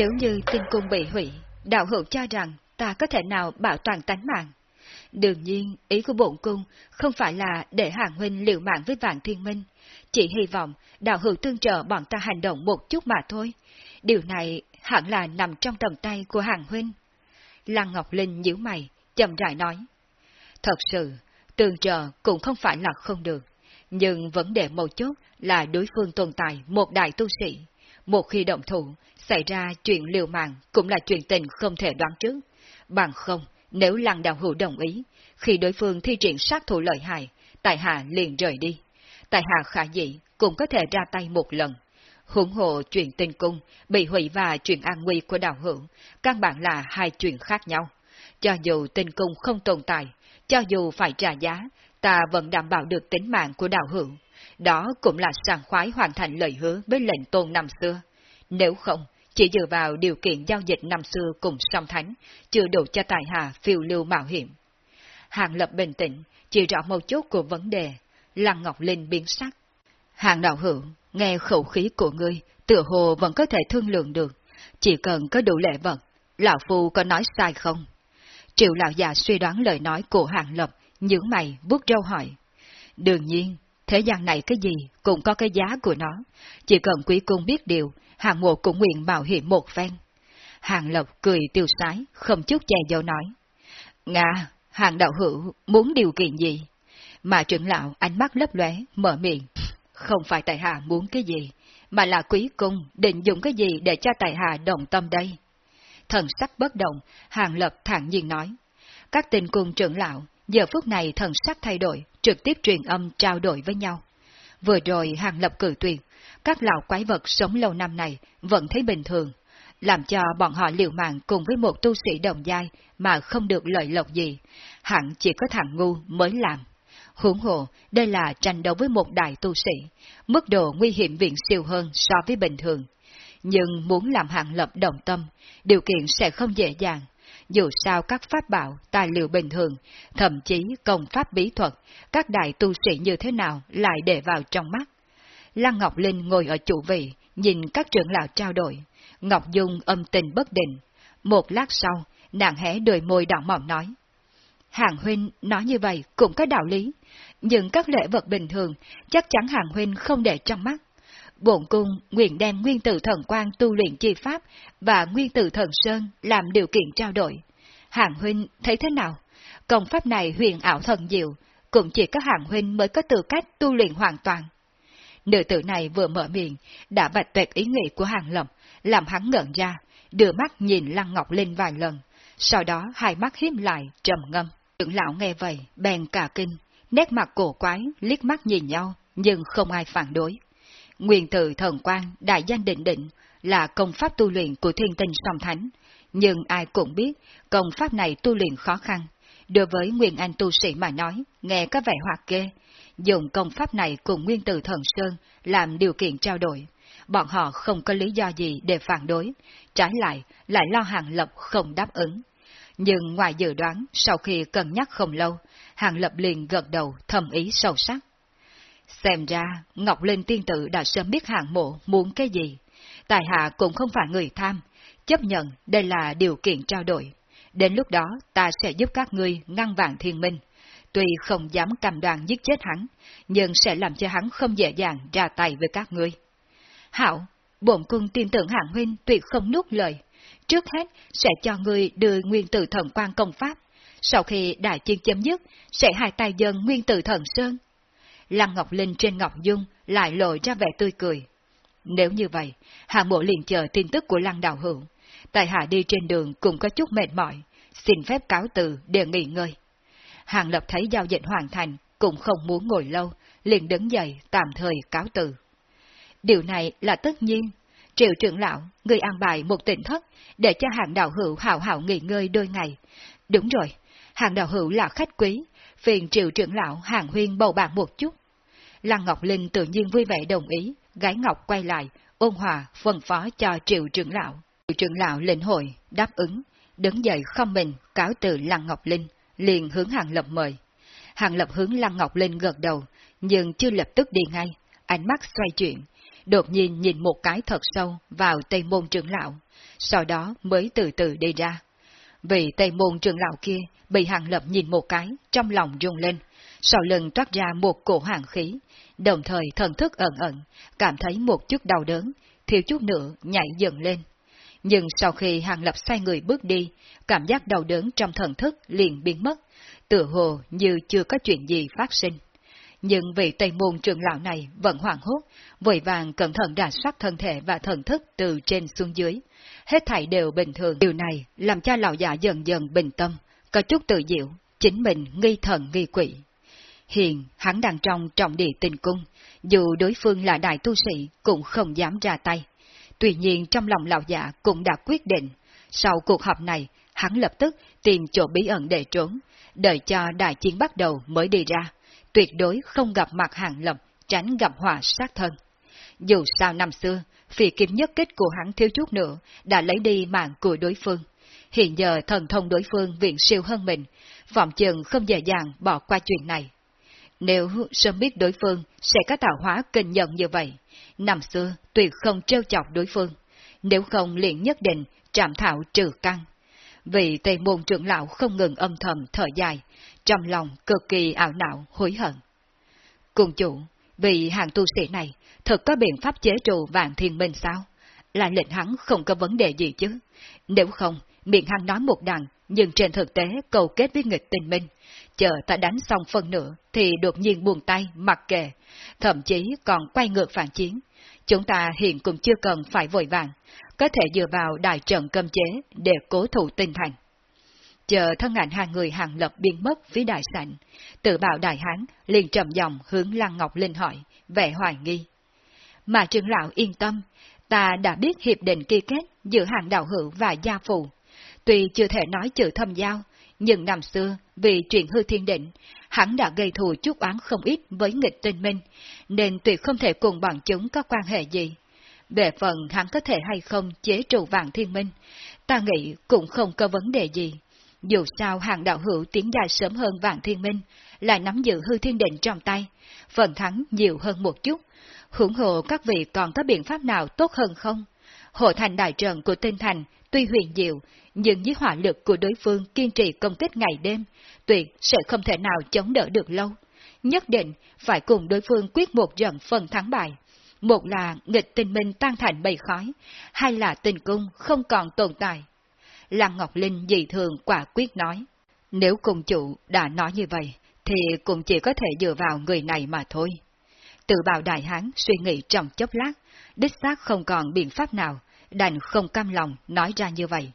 Nếu như tinh cung bị hủy, đạo hữu cho rằng ta có thể nào bảo toàn tánh mạng. Đương nhiên, ý của bổn cung không phải là để hàng huynh liều mạng với vạn thiên minh, chỉ hy vọng đạo hữu tương trợ bọn ta hành động một chút mà thôi. Điều này hẳn là nằm trong tầm tay của hàng huynh. Lăng Ngọc Linh nhíu mày, chậm rãi nói. Thật sự, tương trợ cũng không phải là không được, nhưng vấn đề một chút là đối phương tồn tại một đại tu sĩ. Một khi động thủ, xảy ra chuyện liều mạng cũng là chuyện tình không thể đoán trước. Bằng không, nếu lăng đạo hữu đồng ý, khi đối phương thi triển sát thủ lợi hại, tại hạ liền rời đi. Tại hạ khả dĩ cũng có thể ra tay một lần. Hủng hộ chuyện tình cung, bị hủy và chuyện an nguy của đạo hữu, căn bản là hai chuyện khác nhau. Cho dù tình cung không tồn tại, cho dù phải trả giá, ta vẫn đảm bảo được tính mạng của đạo hữu. Đó cũng là sàng khoái hoàn thành lời hứa với lệnh tôn năm xưa. Nếu không, chỉ dựa vào điều kiện giao dịch năm xưa cùng song thánh, chưa đủ cho tài hạ phiêu lưu mạo hiểm. Hàng lập bình tĩnh, chỉ rõ một chút của vấn đề, Lăng Ngọc Linh biến sắc. Hàng đạo hữu, nghe khẩu khí của ngươi, tựa hồ vẫn có thể thương lượng được, chỉ cần có đủ lệ vật, lão phu có nói sai không? Triệu lão già suy đoán lời nói của hàng lập, những mày vuốt râu hỏi. Đương nhiên, thế gian này cái gì cũng có cái giá của nó, chỉ cần quý cung biết điều, hàng mộ cũng nguyện bảo hiểm một phen. Hàng lộc cười tiêu sái, không chút che giấu nói. Nga, hàng đạo hữu muốn điều kiện gì? Mà trưởng lão ánh mắt lấp lóe, mở miệng. Không phải tại hạ muốn cái gì, mà là quý cung định dùng cái gì để cho tại hạ đồng tâm đây. Thần sắc bất động, hàng lập thẳng nhiên nói. Các tình cung trưởng lão, giờ phút này thần sắc thay đổi, trực tiếp truyền âm trao đổi với nhau. Vừa rồi hàng lập cử tuyệt, các lão quái vật sống lâu năm này vẫn thấy bình thường, làm cho bọn họ liều mạng cùng với một tu sĩ đồng giai mà không được lợi lộc gì, hẳn chỉ có thằng ngu mới làm. Huống hồ, đây là tranh đấu với một đại tu sĩ, mức độ nguy hiểm viện siêu hơn so với bình thường. Nhưng muốn làm hạng lập đồng tâm, điều kiện sẽ không dễ dàng. Dù sao các pháp bảo, tài liệu bình thường, thậm chí công pháp bí thuật, các đại tu sĩ như thế nào lại để vào trong mắt. Lăng Ngọc Linh ngồi ở chủ vị, nhìn các trưởng lão trao đổi. Ngọc Dung âm tình bất định. Một lát sau, nàng hé đôi môi đỏ mỏng nói. Hàng huynh nói như vậy cũng có đạo lý, nhưng các lễ vật bình thường chắc chắn hàng huynh không để trong mắt. Bổn cung nguyện đem nguyên tử thần quan tu luyện chi pháp và nguyên tử thần sơn làm điều kiện trao đổi. hạng huynh thấy thế nào? Công pháp này huyền ảo thần diệu, cũng chỉ có hạng huynh mới có tư cách tu luyện hoàn toàn. Nữ tử này vừa mở miệng, đã bạch tuyệt ý nghĩ của hàng lập, làm hắn ngẩn ra, đưa mắt nhìn Lăng Ngọc Linh vài lần, sau đó hai mắt hiếm lại, trầm ngâm. Trưởng lão nghe vậy, bèn cả kinh, nét mặt cổ quái, liếc mắt nhìn nhau, nhưng không ai phản đối. Nguyên tự thần quan, đại danh định định, là công pháp tu luyện của thiên tinh song thánh, nhưng ai cũng biết công pháp này tu luyện khó khăn. Đối với Nguyên Anh tu sĩ mà nói, nghe có vẻ hoạt ghê, dùng công pháp này cùng Nguyên tử thần Sơn làm điều kiện trao đổi. Bọn họ không có lý do gì để phản đối, trái lại lại lo hàng lập không đáp ứng. Nhưng ngoài dự đoán, sau khi cân nhắc không lâu, Hàng Lập liền gật đầu thầm ý sâu sắc. Xem ra, Ngọc Linh tiên tử đã sớm biết hạng mộ muốn cái gì. Tài hạ cũng không phải người tham, chấp nhận đây là điều kiện trao đổi. Đến lúc đó ta sẽ giúp các ngươi ngăn vạn thiên minh. Tuy không dám cầm đoàn giết chết hắn, nhưng sẽ làm cho hắn không dễ dàng ra tay với các ngươi. Hảo, bổn cung tin tưởng hạng huynh tuyệt không nuốt lời. Trước hết sẽ cho ngươi đưa nguyên tử thần quan công pháp. Sau khi đại chiến chấm dứt, sẽ hai tay dân nguyên tử thần sơn. Lăng Ngọc Linh trên Ngọc Dung lại lộ ra vẻ tươi cười. Nếu như vậy, Hạ Mộ liền chờ tin tức của Lăng Đạo Hữu. Tại Hạ đi trên đường cũng có chút mệt mỏi, xin phép cáo từ để nghỉ ngơi. Hàng Lập thấy giao dịch hoàn thành, cũng không muốn ngồi lâu, liền đứng dậy tạm thời cáo từ. Điều này là tất nhiên. Triệu trưởng lão, người an bài một tỉnh thất, để cho hàng đạo hữu hào hảo nghỉ ngơi đôi ngày. Đúng rồi, hàng đạo hữu là khách quý, phiền triệu trưởng lão hàng huyên bầu bạn một chút. Lăng Ngọc Linh tự nhiên vui vẻ đồng ý, gái ngọc quay lại, ôn hòa phân phó cho triệu trưởng lão. Triệu trưởng lão lĩnh hội, đáp ứng, đứng dậy không mình, cáo từ Lăng Ngọc Linh, liền hướng Hàng Lập mời. Hàng Lập hướng Lăng Ngọc Linh gật đầu, nhưng chưa lập tức đi ngay, ánh mắt xoay chuyển, đột nhiên nhìn một cái thật sâu vào Tây Môn trưởng lão, sau đó mới từ từ đi ra. Vì Tây Môn trưởng lão kia bị Hàng Lập nhìn một cái, trong lòng rung lên, sau lưng toát ra một cổ hàng khí, đồng thời thần thức ẩn ẩn, cảm thấy một chút đau đớn, thiếu chút nữa nhảy dần lên. Nhưng sau khi Hàng Lập xoay người bước đi, cảm giác đau đớn trong thần thức liền biến mất, tựa hồ như chưa có chuyện gì phát sinh. Nhưng vị Tây Môn trưởng lão này vẫn hoảng hốt, vội vàng cẩn thận đà soát thân thể và thần thức từ trên xuống dưới. Hết thảy đều bình thường. Điều này làm cho lão già dần dần bình tâm, có chút tự diệu, chính mình nghi thần nghi quỷ. Hiện, hắn đang trong trọng địa tình cung, dù đối phương là đại tu sĩ cũng không dám ra tay. Tuy nhiên trong lòng lão già cũng đã quyết định, sau cuộc họp này, hắn lập tức tìm chỗ bí ẩn để trốn, đợi cho đại chiến bắt đầu mới đi ra, tuyệt đối không gặp mặt hàng lập, tránh gặp họa sát thân. Dù sao năm xưa, phi kiếm nhất kích của hắn thiếu chút nữa đã lấy đi mạng của đối phương. Hiện giờ thần thông đối phương viện siêu hơn mình, phòng chừng không dễ dàng bỏ qua chuyện này. Nếu sớm biết đối phương sẽ có tạo hóa kinh nhận như vậy, năm xưa tuyệt không trêu chọc đối phương, nếu không liền nhất định trạm thảo trừ căn. Vì Tây Môn trưởng lão không ngừng âm thầm thở dài, trong lòng cực kỳ ảo não, hối hận. Cùng chủ, vì hàng tu sĩ này thật có biện pháp chế trụ vạn thiên minh sao? Là lệnh hắn không có vấn đề gì chứ? Nếu không, miệng hắn nói một đằng, nhưng trên thực tế cầu kết với nghịch tình minh. Chờ ta đánh xong phần nữa, thì đột nhiên buông tay, mặc kệ, thậm chí còn quay ngược phản chiến. Chúng ta hiện cũng chưa cần phải vội vàng, có thể dựa vào đại trận cơm chế để cố thủ tinh thành. Chờ thân ảnh hai người hàng lập biến mất phía đại sảnh, tự bảo đại hán liền trầm dòng hướng Lăng Ngọc Linh hỏi, vẻ hoài nghi. Mà trưởng lão yên tâm, ta đã biết hiệp định ký kết giữa hàng đạo hữu và gia phụ. Tuy chưa thể nói chữ thâm giao, nhưng năm xưa, vì chuyện hư thiên định, hắn đã gây thù chút oán không ít với nghịch tinh minh, nên tuyệt không thể cùng bọn chúng có quan hệ gì. Về phần hắn có thể hay không chế trụ vạn thiên minh, ta nghĩ cũng không có vấn đề gì. Dù sao hàng đạo hữu tiến dài sớm hơn vạn thiên minh, lại nắm giữ hư thiên định trong tay, phần thắng nhiều hơn một chút. Hưởng hộ các vị còn có biện pháp nào tốt hơn không? Hộ thành đại trận của tinh thành tuy huyền diệu, nhưng với hỏa lực của đối phương kiên trì công kích ngày đêm, tuyệt sẽ không thể nào chống đỡ được lâu. Nhất định phải cùng đối phương quyết một trận phần thắng bại. Một là nghịch tình minh tan thành bầy khói, hai là tình cung không còn tồn tại. Lăng Ngọc Linh dị thường quả quyết nói, nếu cung chủ đã nói như vậy, thì cũng chỉ có thể dựa vào người này mà thôi. Tự bào đại hán suy nghĩ trong chốc lát, đích xác không còn biện pháp nào, đành không cam lòng nói ra như vậy.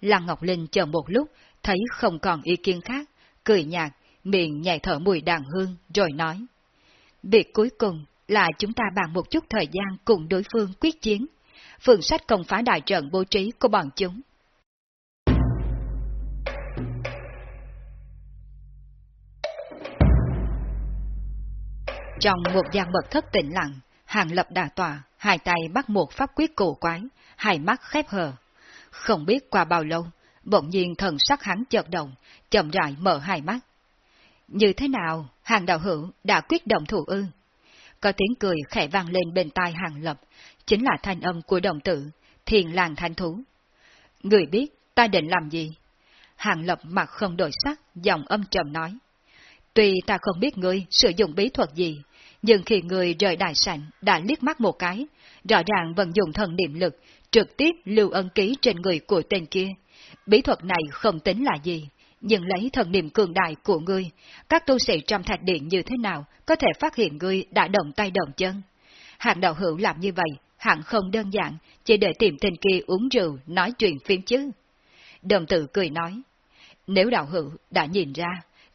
Lăng Ngọc Linh chờ một lúc, thấy không còn ý kiến khác, cười nhạt, miệng nhẹ thở mùi đàn hương, rồi nói. Việc cuối cùng là chúng ta bàn một chút thời gian cùng đối phương quyết chiến. Phương sách công phá đại trận bố trí của bọn chúng. Trong một gian mật thất tĩnh lặng, hàng lập đà tòa, hai tay bắt một pháp quyết cổ quái, hai mắt khép hờ. Không biết qua bao lâu, bỗng nhiên thần sắc hắn chợt động, chậm rãi mở hai mắt. Như thế nào, hàng đạo hữu đã quyết động thủ ư? Có tiếng cười khẽ vang lên bên tai hàng lập, chính là thanh âm của đồng tử, thiền làng thanh thú. Người biết ta định làm gì? Hàng lập mặt không đổi sắc, giọng âm trầm nói. Tuy ta không biết ngươi sử dụng bí thuật gì, nhưng khi người rời đại sảnh đã liếc mắt một cái, rõ ràng vẫn dùng thần niệm lực, trực tiếp lưu ân ký trên người của tên kia. Bí thuật này không tính là gì, nhưng lấy thần niệm cường đại của ngươi, các tu sĩ trong thạch điện như thế nào có thể phát hiện ngươi đã động tay động chân. Hạng đạo hữu làm như vậy, hạng không đơn giản, chỉ để tìm tên kia uống rượu, nói chuyện phiếm chứ. Đồng tử cười nói, nếu đạo hữu đã nhìn ra,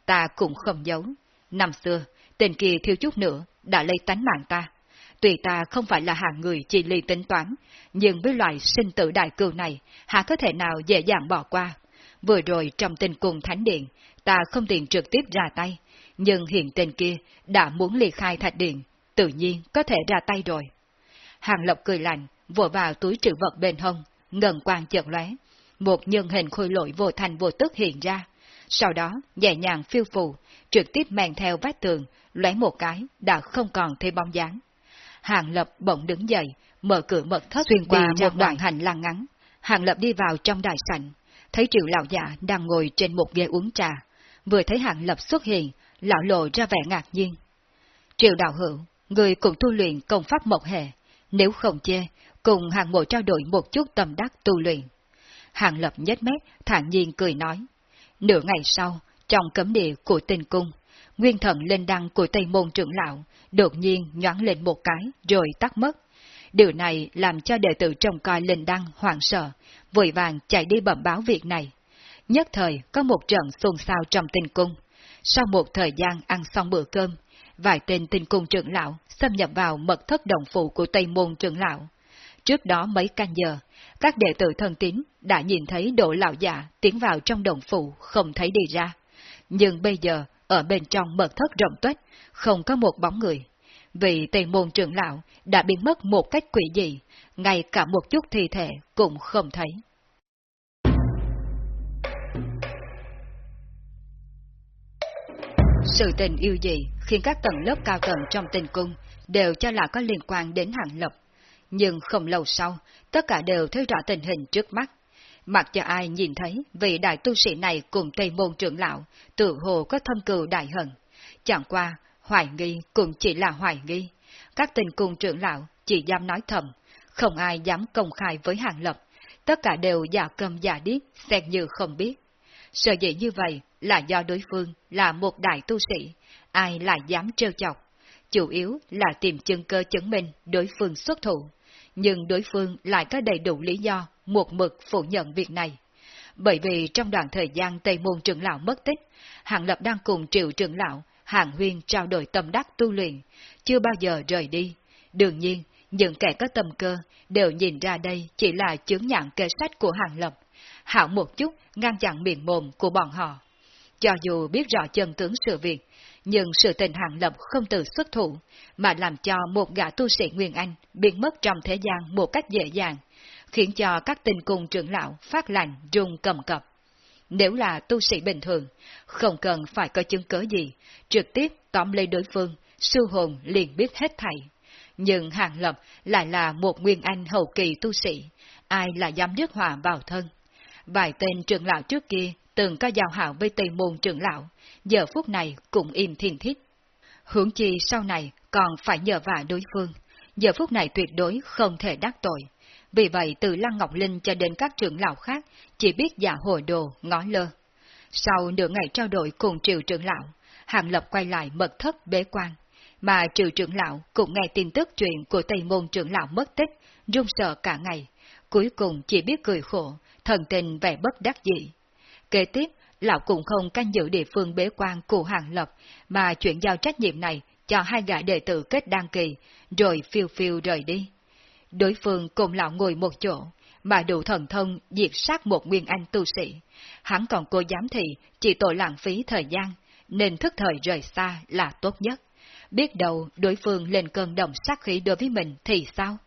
ta cũng không giấu. Năm xưa, tên kia thiếu chút nữa, đã lấy tánh mạng ta tùy ta không phải là hạng người chỉ ly tính toán, nhưng với loại sinh tử đại cừu này, hả có thể nào dễ dàng bỏ qua. Vừa rồi trong tình cùng thánh điện, ta không tiện trực tiếp ra tay, nhưng hiện tên kia đã muốn ly khai thạch điện, tự nhiên có thể ra tay rồi. Hàng Lộc cười lạnh, vội vào túi trữ vật bên hông, ngần quang chợt lóe, một nhân hình khôi lỗi vô thành vô tức hiện ra. Sau đó, nhẹ nhàng phiêu phù, trực tiếp mang theo vách tường, lóe một cái, đã không còn thấy bóng dáng. Hàng Lập bỗng đứng dậy, mở cửa mật thất xuyên qua một đoạn hành lang ngắn. Hàng Lập đi vào trong đại sảnh, thấy triệu lão giả đang ngồi trên một ghế uống trà. Vừa thấy Hàng Lập xuất hiện, lão lộ ra vẻ ngạc nhiên. Triệu đạo hữu, người cũng tu luyện công pháp mộc hệ, nếu không chê, cùng hàng mộ trao đổi một chút tâm đắc tu luyện. Hàng Lập nhếch mép, thản nhiên cười nói. Nửa ngày sau, trong cấm địa của tinh cung, nguyên thần lên đăng của Tây Môn trưởng lão, đột nhiên nhoáng lên một cái, rồi tắt mất. Điều này làm cho đệ tử trông coi lên đăng hoảng sợ, vội vàng chạy đi bẩm báo việc này. Nhất thời có một trận xôn xao trong tinh cung. Sau một thời gian ăn xong bữa cơm, vài tên tinh cung trưởng lão xâm nhập vào mật thất đồng phụ của Tây Môn trưởng lão. Trước đó mấy canh giờ, các đệ tử thân tín đã nhìn thấy độ lão giả tiến vào trong đồng phụ không thấy đi ra. Nhưng bây giờ, ở bên trong mật thất rộng tuếch, không có một bóng người. Vì Tây Môn trưởng lão đã biến mất một cách quỷ dị, ngay cả một chút thi thể cũng không thấy. Sự tình yêu dị khiến các tầng lớp cao tầng trong tình cung đều cho là có liên quan đến hạng lập. Nhưng không lâu sau, tất cả đều thấy rõ tình hình trước mắt. Mặc cho ai nhìn thấy vị đại tu sĩ này cùng Tây Môn trưởng lão, tự hồ có thâm cừu đại hận. Chẳng qua, hoài nghi cũng chỉ là hoài nghi. Các tình cung trưởng lão chỉ dám nói thầm, không ai dám công khai với hàng lập. Tất cả đều giả cầm giả điếc, xem như không biết. Sợ dĩ như vậy là do đối phương là một đại tu sĩ, ai lại dám trêu chọc. Chủ yếu là tìm chân cơ chứng minh đối phương xuất thủ, nhưng đối phương lại có đầy đủ lý do một mực phủ nhận việc này. Bởi vì trong đoạn thời gian Tây Môn trưởng lão mất tích, Hàng Lập đang cùng triệu trưởng lão, Hàng Huyên trao đổi tâm đắc tu luyện, chưa bao giờ rời đi. Đương nhiên, những kẻ có tâm cơ đều nhìn ra đây chỉ là chứng nhãn kê sách của Hàng Lập, hảo một chút ngăn chặn miệng mồm của bọn họ. Cho dù biết rõ chân tướng sự việc, nhưng sự tình Hàng Lập không từ xuất thủ, mà làm cho một gã tu sĩ Nguyên Anh biến mất trong thế gian một cách dễ dàng, khiến cho các tình cung trưởng lão phát lạnh rung cầm cập. Nếu là tu sĩ bình thường, không cần phải có chứng cớ gì, trực tiếp tóm lấy đối phương, sư hồn liền biết hết thảy. Nhưng Hàng Lập lại là một Nguyên Anh hậu kỳ tu sĩ, ai là dám nước hòa vào thân. Vài tên trưởng lão trước kia từng có giao hảo với Tây Môn trưởng lão, giờ phút này cũng im thiên thiết. Hướng chi sau này còn phải nhờ vả đối phương, giờ phút này tuyệt đối không thể đắc tội. Vì vậy từ Lăng Ngọc Linh cho đến các trưởng lão khác chỉ biết giả hồi đồ, ngó lơ. Sau nửa ngày trao đổi cùng triệu trưởng lão, Hàng Lập quay lại mật thất bế quan, mà triệu trưởng lão cũng nghe tin tức chuyện của Tây Môn trưởng lão mất tích, run sợ cả ngày, cuối cùng chỉ biết cười khổ, thần tình vẻ bất đắc dĩ. Kế tiếp, lão cũng không canh giữ địa phương bế quan của Hàng Lập, mà chuyển giao trách nhiệm này cho hai gã đệ tử kết đăng kỳ, rồi phiêu phiêu rời đi. Đối phương cùng lão ngồi một chỗ, mà đủ thần thông diệt sát một nguyên anh tu sĩ. Hắn còn cô giám thị chỉ tội lãng phí thời gian, nên thức thời rời xa là tốt nhất. Biết đâu đối phương lên cơn động sát khí đối với mình thì sao?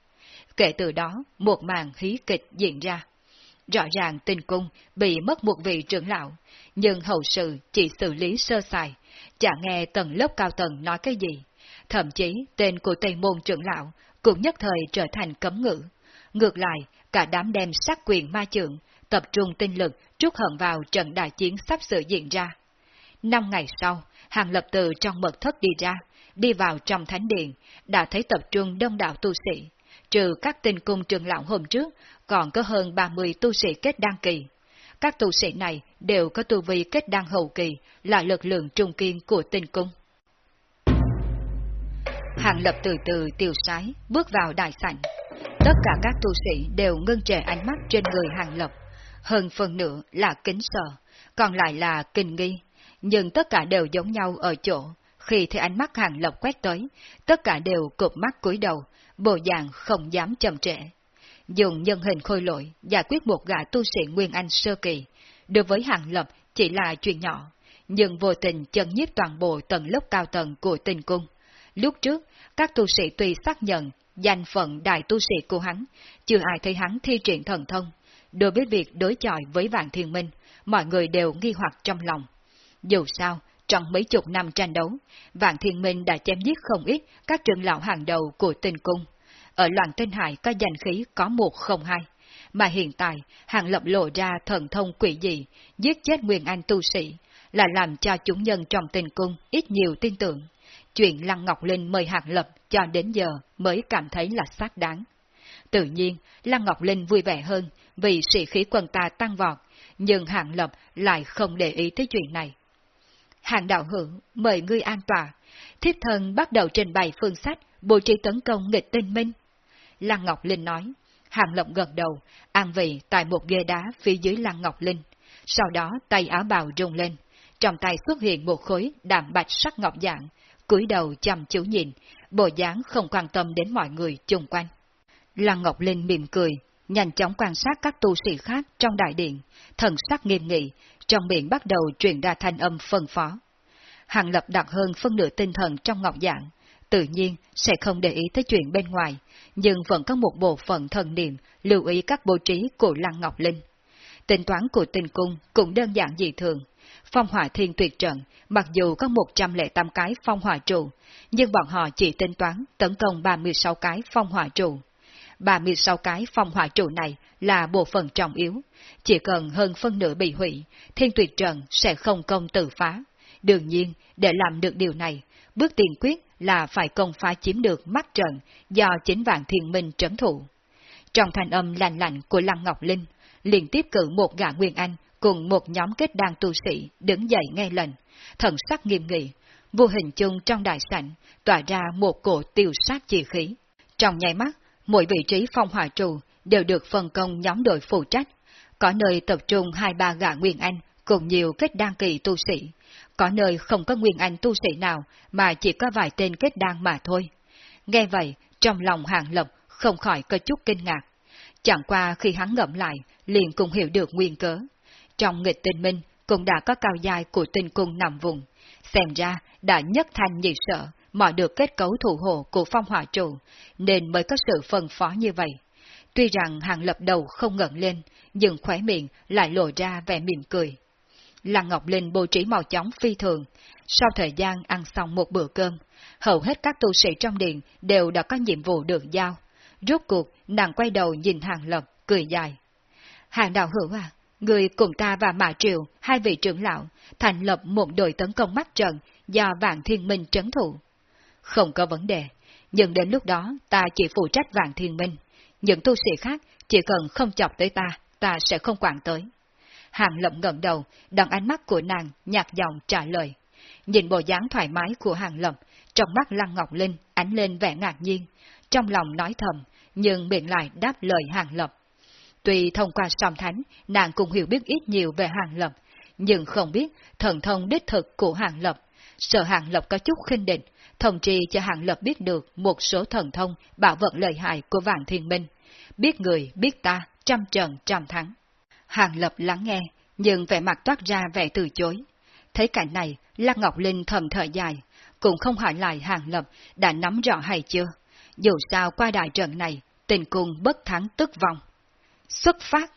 Kể từ đó, một màn hí kịch diễn ra. Rõ ràng tình cung bị mất một vị trưởng lão, nhưng hậu sự chỉ xử lý sơ sài, chả nghe tầng lớp cao tầng nói cái gì. Thậm chí tên của Tây Môn trưởng lão cũng nhất thời trở thành cấm ngữ. Ngược lại, cả đám đem sát quyền ma trượng, tập trung tinh lực trút hận vào trận đại chiến sắp sửa diễn ra. Năm ngày sau, Hàng Lập từ trong mật thất đi ra, đi vào trong thánh điện, đã thấy tập trung đông đảo tu sĩ. Trừ các tinh cung trường lão hôm trước, còn có hơn 30 tu sĩ kết đăng kỳ. Các tu sĩ này đều có tu vi kết đăng hậu kỳ, là lực lượng trung kiên của tinh cung. Hàng lập từ từ tiêu sái, bước vào đại sảnh. Tất cả các tu sĩ đều ngưng trệ ánh mắt trên người hàng lập. Hơn phần nửa là kính sợ, còn lại là kinh nghi. Nhưng tất cả đều giống nhau ở chỗ, khi thấy ánh mắt hàng lập quét tới, tất cả đều cụp mắt cúi đầu, bộ dạng không dám chậm trễ dùng nhân hình khôi lỗi giải quyết một gã tu sĩ Nguyên Anh sơ kỳ, đối với Hàng Lập chỉ là chuyện nhỏ, nhưng vô tình chân nhiếp toàn bộ tầng lớp cao tầng của tình cung. Lúc trước, các tu sĩ tuy xác nhận danh phận đại tu sĩ của hắn, chưa ai thấy hắn thi triển thần thông. Đối với việc đối chọi với vạn thiên minh, mọi người đều nghi hoặc trong lòng. Dù sao, trong mấy chục năm tranh đấu, Vạn Thiên Minh đã chém giết không ít các trưởng lão hàng đầu của tinh cung. Ở loạn tinh hải có danh khí có một không hai, mà hiện tại hàng lập lộ ra thần thông quỷ dị, giết chết Nguyên Anh tu sĩ, là làm cho chúng nhân trong tinh cung ít nhiều tin tưởng. Chuyện Lăng Ngọc Linh mời hàng lập cho đến giờ mới cảm thấy là xác đáng. Tự nhiên, Lăng Ngọc Linh vui vẻ hơn vì sĩ khí quân ta tăng vọt, nhưng Hàng Lập lại không để ý tới chuyện này. Hàng đạo hữu, mời ngươi an tòa. Thiếp thần bắt đầu trình bày phương sách, bố trí tấn công nghịch tinh minh. Lăng Ngọc Linh nói, Hàng Lập gật đầu, an vị tại một ghế đá phía dưới Lăng Ngọc Linh. Sau đó tay áo bào rung lên, trong tay xuất hiện một khối đạm bạch sắc ngọc dạng, cúi đầu chăm chú nhìn, bộ dáng không quan tâm đến mọi người chung quanh. Lăng Ngọc Linh mỉm cười, nhanh chóng quan sát các tu sĩ khác trong đại điện, thần sắc nghiêm nghị, trong miệng bắt đầu truyền ra thanh âm phân phó. Hàng lập đặt hơn phân nửa tinh thần trong ngọc dạng, tự nhiên sẽ không để ý tới chuyện bên ngoài, nhưng vẫn có một bộ phận thần niệm lưu ý các bố trí của Lăng Ngọc Linh. Tính toán của tình cung cũng đơn giản dị thường. Phong hỏa thiên tuyệt trận, mặc dù có 108 cái phong hỏa trụ, nhưng bọn họ chỉ tính toán tấn công 36 cái phong hỏa trụ. 36 cái phong hỏa trụ này là bộ phận trọng yếu, chỉ cần hơn phân nửa bị hủy, thiên tuyệt trận sẽ không công tự phá. Đương nhiên, để làm được điều này, bước tiền quyết là phải công phá chiếm được mắt trận do chính vạn thiên minh trấn thủ. Trong thanh âm lành lạnh của Lăng Ngọc Linh, liền tiếp cử một gã Nguyên Anh cùng một nhóm kết đàn tu sĩ đứng dậy nghe lệnh, thần sắc nghiêm nghị, vô hình chung trong đại sảnh tỏa ra một cổ tiêu sát chi khí. Trong nháy mắt, mỗi vị trí phong hỏa trụ đều được phân công nhóm đội phụ trách, có nơi tập trung hai ba gã Nguyên Anh cùng nhiều kết đan kỳ tu sĩ, có nơi không có Nguyên Anh tu sĩ nào mà chỉ có vài tên kết đan mà thôi. Nghe vậy, trong lòng hàng lập không khỏi có chút kinh ngạc. Chẳng qua khi hắn ngẫm lại, liền cũng hiểu được nguyên cớ. Trong nghịch tình minh cũng đã có cao dài của tình cung nằm vùng. Xem ra đã nhất thanh nhị sợ, mọi được kết cấu thủ hộ của phong hỏa trụ, nên mới có sự phân phó như vậy. Tuy rằng hàng lập đầu không ngẩng lên, nhưng khóe miệng lại lộ ra vẻ mỉm cười. Lăng Ngọc Linh bố trí màu chóng phi thường. Sau thời gian ăn xong một bữa cơm, hầu hết các tu sĩ trong điện đều đã có nhiệm vụ được giao. Rốt cuộc, nàng quay đầu nhìn Hàng Lập, cười dài. Hàng đạo hữu à, người cùng ta và Mã Triều, hai vị trưởng lão, thành lập một đội tấn công mắt trận do Vạn Thiên Minh trấn thủ. Không có vấn đề, nhưng đến lúc đó ta chỉ phụ trách Vạn Thiên Minh. Những tu sĩ khác chỉ cần không chọc tới ta, ta sẽ không quản tới. Hàng lộng ngẩng đầu, đón ánh mắt của nàng nhạt giọng trả lời. Nhìn bộ dáng thoải mái của Hàng lộng trong mắt Lăng Ngọc Linh ánh lên vẻ ngạc nhiên, trong lòng nói thầm, nhưng miệng lại đáp lời Hàng lộng Tuy thông qua song thánh, nàng cũng hiểu biết ít nhiều về Hàng Lập, nhưng không biết thần thông đích thực của Hàng Lập. Sợ Hàng Lập có chút khinh địch, thông trì cho Hàng Lập biết được một số thần thông bảo vật lợi hại của Vạn Thiên Minh. Biết người, biết ta, trăm trận trăm thắng. Hàng Lập lắng nghe, nhưng vẻ mặt toát ra vẻ từ chối. Thấy cảnh này, Lăng Ngọc Linh thầm thở dài, cũng không hỏi lại Hàng Lập đã nắm rõ hay chưa. Dù sao qua đại trận này, tình cung bất thắng tức vong. Xuất phát!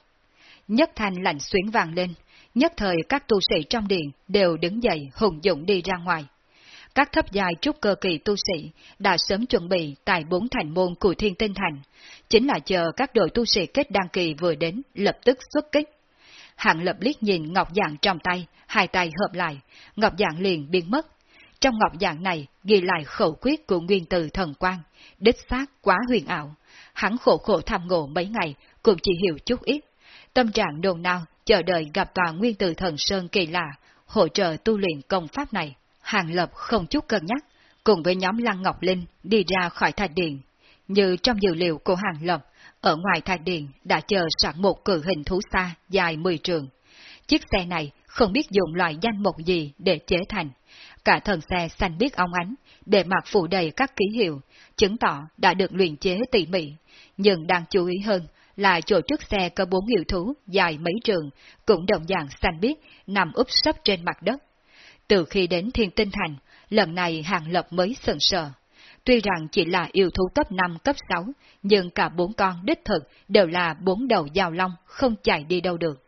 Nhất thanh lạnh xuyến vàng lên, nhất thời các tu sĩ trong điện đều đứng dậy hùng dũng đi ra ngoài. Các thấp dài trúc cơ kỳ tu sĩ đã sớm chuẩn bị tại bốn thành môn của thiên tinh thành, chính là chờ các đội tu sĩ kết đăng kỳ vừa đến lập tức xuất kích. Hạng lập liếc nhìn ngọc dạng trong tay, hai tay hợp lại, ngọc dạng liền biến mất. Trong ngọc dạng này ghi lại khẩu quyết của nguyên từ thần quan, đích xác quá huyền ảo. Hắn khổ khổ tham ngộ mấy ngày, cũng chỉ hiểu chút ít. Tâm trạng đồn nào chờ đợi gặp tòa nguyên từ thần sơn kỳ lạ, hỗ trợ tu luyện công pháp này. Hàng Lập không chút cân nhắc, cùng với nhóm Lăng Ngọc Linh đi ra khỏi thạch điện. Như trong dữ liệu của Hàng Lập, ở ngoài thạch điện đã chờ sẵn một cử hình thú xa dài 10 trường. Chiếc xe này không biết dùng loại danh mục gì để chế thành. Cả thân xe xanh biết ong ánh, bề mặt phủ đầy các ký hiệu, chứng tỏ đã được luyện chế tỉ mỉ. Nhưng đáng chú ý hơn là chỗ trước xe có bốn hiệu thú dài mấy trường, cũng đồng dạng xanh biếc, nằm úp sấp trên mặt đất. Từ khi đến Thiên Tinh Thành, lần này Hàng Lập mới sần sờ. Tuy rằng chỉ là yêu thú cấp 5, cấp 6, nhưng cả bốn con đích thực đều là bốn đầu giao long, không chạy đi đâu được.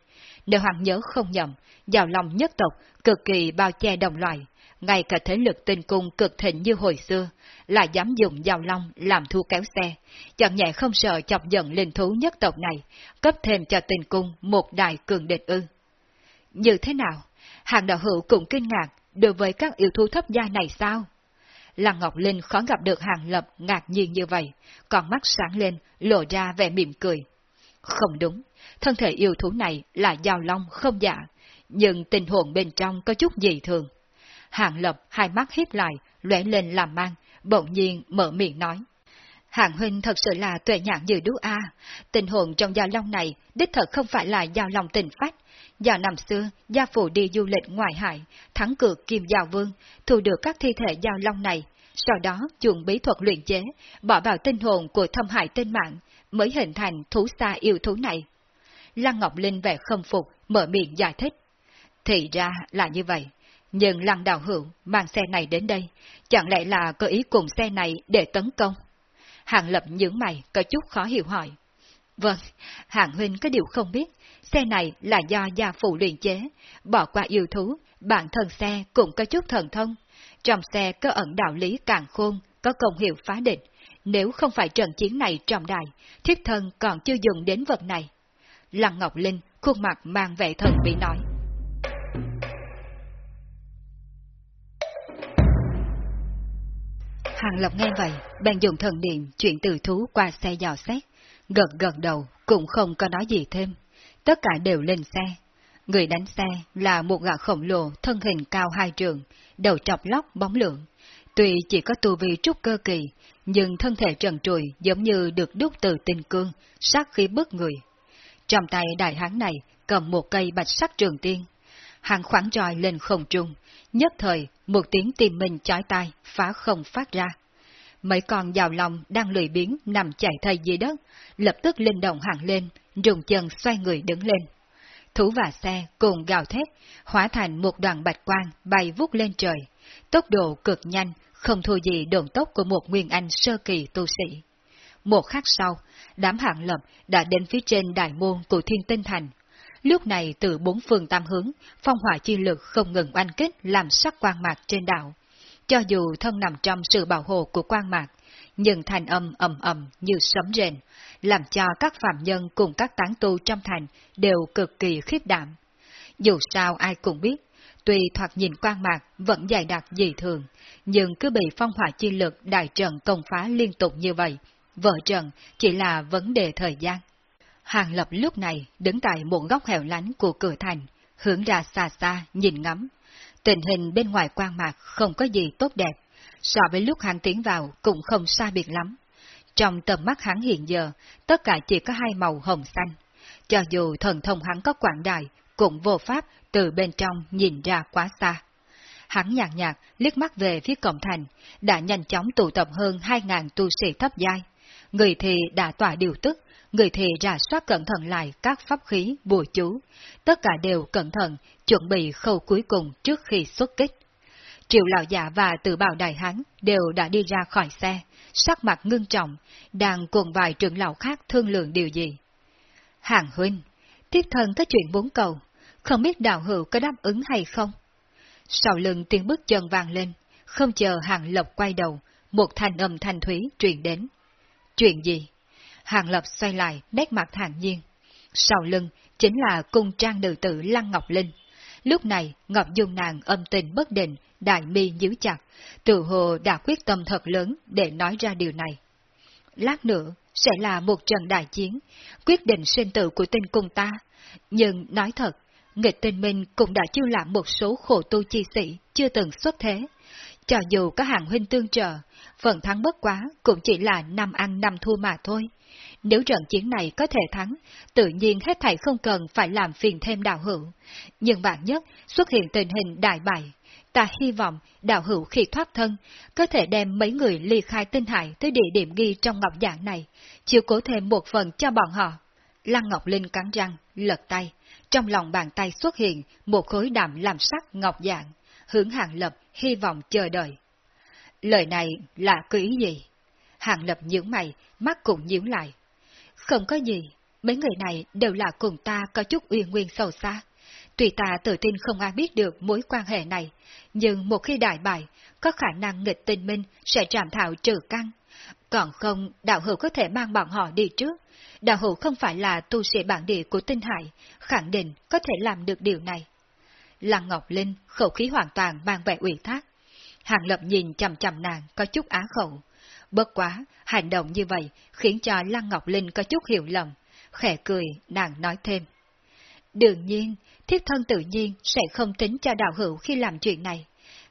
Nếu hắn nhớ không nhầm, giao long nhất tộc cực kỳ bao che đồng loại, ngay cả thế lực tinh cung cực thịnh như hồi xưa, lại dám dùng giao long làm thu kéo xe, chẳng nhẹ không sợ chọc giận linh thú nhất tộc này, cấp thêm cho tinh cung một đại cường địch ư. Như thế nào? Hàng đạo hữu cũng kinh ngạc đối với các yêu thú thấp gia này sao? Lăng Ngọc Linh khó gặp được Hàng Lập ngạc nhiên như vậy, còn mắt sáng lên, lộ ra vẻ mỉm cười. Không đúng, thân thể yêu thú này là giao long không giả, nhưng tình hồn bên trong có chút dị thường. Hàng Lập hai mắt híp lại, lóe lên làm mang, bỗng nhiên mở miệng nói. Hạng huynh thật sự là tuệ nhãn như đú A, tình hồn trong giao long này đích thật không phải là giao long tình phách. Do năm xưa, gia phụ đi du lịch ngoại hải, thắng cược kim giao vương, thu được các thi thể giao long này, sau đó dùng bí thuật luyện chế, bỏ vào tinh hồn của thâm hải tinh mạng, mới hình thành thú xa yêu thú này. Lăng Ngọc Linh vẻ khâm phục, mở miệng giải thích. Thì ra là như vậy, nhưng Lăng Đạo Hữu mang xe này đến đây, chẳng lẽ là có ý cùng xe này để tấn công? Hàng Lập nhướng mày, có chút khó hiểu hỏi. Vâng, Hàng Huynh có điều không biết, xe này là do gia phụ luyện chế, bỏ qua yêu thú, bản thân xe cũng có chút thần thông. Trong xe có ẩn đạo lý càng khôn, có công hiệu phá địch. Nếu không phải trận chiến này trọng đại, thiết thân còn chưa dùng đến vật này. Lăng Ngọc Linh, khuôn mặt mang vẻ thần bị nói. Hàng Lập nghe vậy, bèn dùng thần niệm chuyển từ thú qua xe dò xét, gật gật đầu cũng không có nói gì thêm. Tất cả đều lên xe. Người đánh xe là một gã khổng lồ thân hình cao hai trường, đầu trọc lóc bóng lượng. Tuy chỉ có tu vi trúc cơ kỳ, nhưng thân thể trần trùi giống như được đúc từ tinh cương, sát khí bức người. Trong tay đại hán này cầm một cây bạch sắc trường tiên. Hàng khoảng tròi lên không trung, nhất thời một tiếng tìm mình chói tai phá không phát ra. Mấy con dào lòng đang lười biến nằm chạy thay dưới đất, lập tức linh động hẳn lên, dùng chân xoay người đứng lên. Thú và xe cùng gào thét, hóa thành một đoàn bạch quang bay vút lên trời, tốc độ cực nhanh, không thua gì đồn tốc của một nguyên anh sơ kỳ tu sĩ. Một khắc sau, đám hạng lập đã đến phía trên đại môn của thiên tinh thành. Lúc này từ bốn phương tam hướng, phong hỏa chi lực không ngừng oanh kích làm sắc quang mạc trên đảo. Cho dù thân nằm trong sự bảo hộ của quang mạc, nhưng thành âm ầm ầm như sấm rền, làm cho các phạm nhân cùng các tán tu trong thành đều cực kỳ khiếp đảm. Dù sao ai cũng biết, tuy thoạt nhìn quang mạc vẫn dài đặc dị thường, nhưng cứ bị phong hỏa chi lực đại trận công phá liên tục như vậy, vợ trận chỉ là vấn đề thời gian. Hàng Lập lúc này đứng tại một góc hẻo lánh của cửa thành, hướng ra xa xa nhìn ngắm. Tình hình bên ngoài quang mạc không có gì tốt đẹp, so với lúc hắn tiến vào cũng không xa biệt lắm. Trong tầm mắt hắn hiện giờ, tất cả chỉ có hai màu hồng xanh. Cho dù thần thông hắn có quảng đại, cũng vô pháp từ bên trong nhìn ra quá xa. Hắn nhạt nhạt liếc mắt về phía cổng thành, đã nhanh chóng tụ tập hơn hai ngàn tu sĩ thấp giai. Người thì đã tỏa điều tức, người thì rà soát cẩn thận lại các pháp khí, bùa chú. Tất cả đều cẩn thận, chuẩn bị khâu cuối cùng trước khi xuất kích. Triệu lão giả và tự bào đại hán đều đã đi ra khỏi xe, sắc mặt ngưng trọng, đang cùng vài trưởng lão khác thương lượng điều gì. Hàng huynh, tiếp thân có chuyện bốn cầu, không biết đạo hữu có đáp ứng hay không? Sau lưng tiếng bước chân vang lên, không chờ hàng lộc quay đầu, một thanh âm thanh thúy truyền đến. Chuyện gì? Hàng lập xoay lại, nét mặt thản nhiên. Sau lưng, chính là cung trang nữ tử Lăng Ngọc Linh. Lúc này, Ngọc Dung nàng âm tình bất định, đại mi nhíu chặt, tự hồ đã quyết tâm thật lớn để nói ra điều này. Lát nữa, sẽ là một trận đại chiến, quyết định sinh tử của tinh cung ta. Nhưng nói thật, nghịch tinh minh cũng đã chiêu lãm một số khổ tu chi sĩ chưa từng xuất thế. Cho dù có hàng huynh tương trợ, phần thắng bất quá cũng chỉ là năm ăn năm thua mà thôi. Nếu trận chiến này có thể thắng, tự nhiên hết thảy không cần phải làm phiền thêm đạo hữu. Nhưng bạn nhất xuất hiện tình hình đại bại. Ta hy vọng đạo hữu khi thoát thân, có thể đem mấy người ly khai tinh hải tới địa điểm ghi trong ngọc giảng này, chiếu cố thêm một phần cho bọn họ. Lăng Ngọc Linh cắn răng, lật tay, trong lòng bàn tay xuất hiện một khối đạm làm sắc ngọc dạng, hướng Hàng Lập hy vọng chờ đợi. Lời này là cứ ý gì? Hàng Lập nhướng mày, mắt cũng nhíu lại. Không có gì, mấy người này đều là cùng ta có chút uy nguyên sâu xa. tùy ta tự tin không ai biết được mối quan hệ này, nhưng một khi đại bại, có khả năng nghịch tinh minh sẽ trảm thảo trừ căn. Còn không, đạo hữu có thể mang bọn họ đi trước. Đạo hữu không phải là tu sĩ bản địa của tinh hải, khẳng định có thể làm được điều này. Lăng Ngọc Linh khẩu khí hoàn toàn mang vẻ ủy thác. Hàng Lập nhìn chầm chầm nàng có chút á khẩu. Bất quá, hành động như vậy khiến cho Lăng Ngọc Linh có chút hiểu lầm. Khẽ cười, nàng nói thêm. Đương nhiên, thiết thân tự nhiên sẽ không tính cho đạo hữu khi làm chuyện này.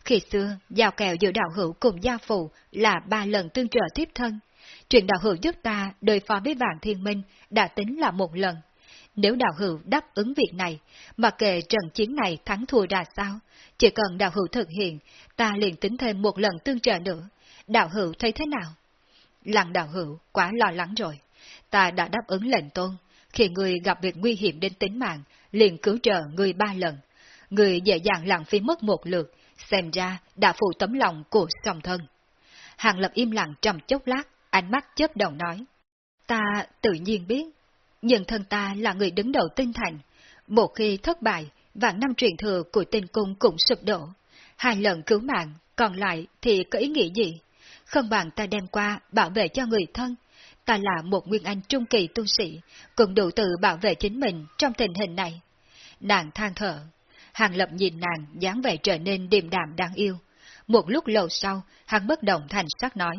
Khi xưa, giao kèo giữa đạo hữu cùng gia phụ là ba lần tương trợ tiếp thân. Chuyện đạo hữu giúp ta đối phó với vạn thiên minh đã tính là một lần. Nếu đạo hữu đáp ứng việc này, mà kệ trận chiến này thắng thua ra sao, chỉ cần đạo hữu thực hiện, ta liền tính thêm một lần tương trợ nữa. Đạo hữu thấy thế nào? Lăng đạo hữu quá lo lắng rồi. Ta đã đáp ứng lệnh tôn, khi người gặp việc nguy hiểm đến tính mạng, liền cứu trợ người ba lần. Người dễ dàng lãng phí mất một lượt, xem ra đã phụ tấm lòng của song thân. Hàng lập im lặng trong chốc lát, ánh mắt chớp đầu nói. Ta tự nhiên biết, nhưng thân ta là người đứng đầu tinh thành. Một khi thất bại, vạn năm truyền thừa của tinh cung cũng sụp đổ. Hai lần cứu mạng, còn lại thì có ý nghĩa gì? Không bằng ta đem qua bảo vệ cho người thân. Ta là một nguyên anh trung kỳ tu sĩ, cũng đủ tự bảo vệ chính mình trong tình hình này. Nàng than thở. Hàng lập nhìn nàng dáng vẻ trở nên điềm đạm đáng yêu. Một lúc lâu sau, hắn bất động thành sắc nói.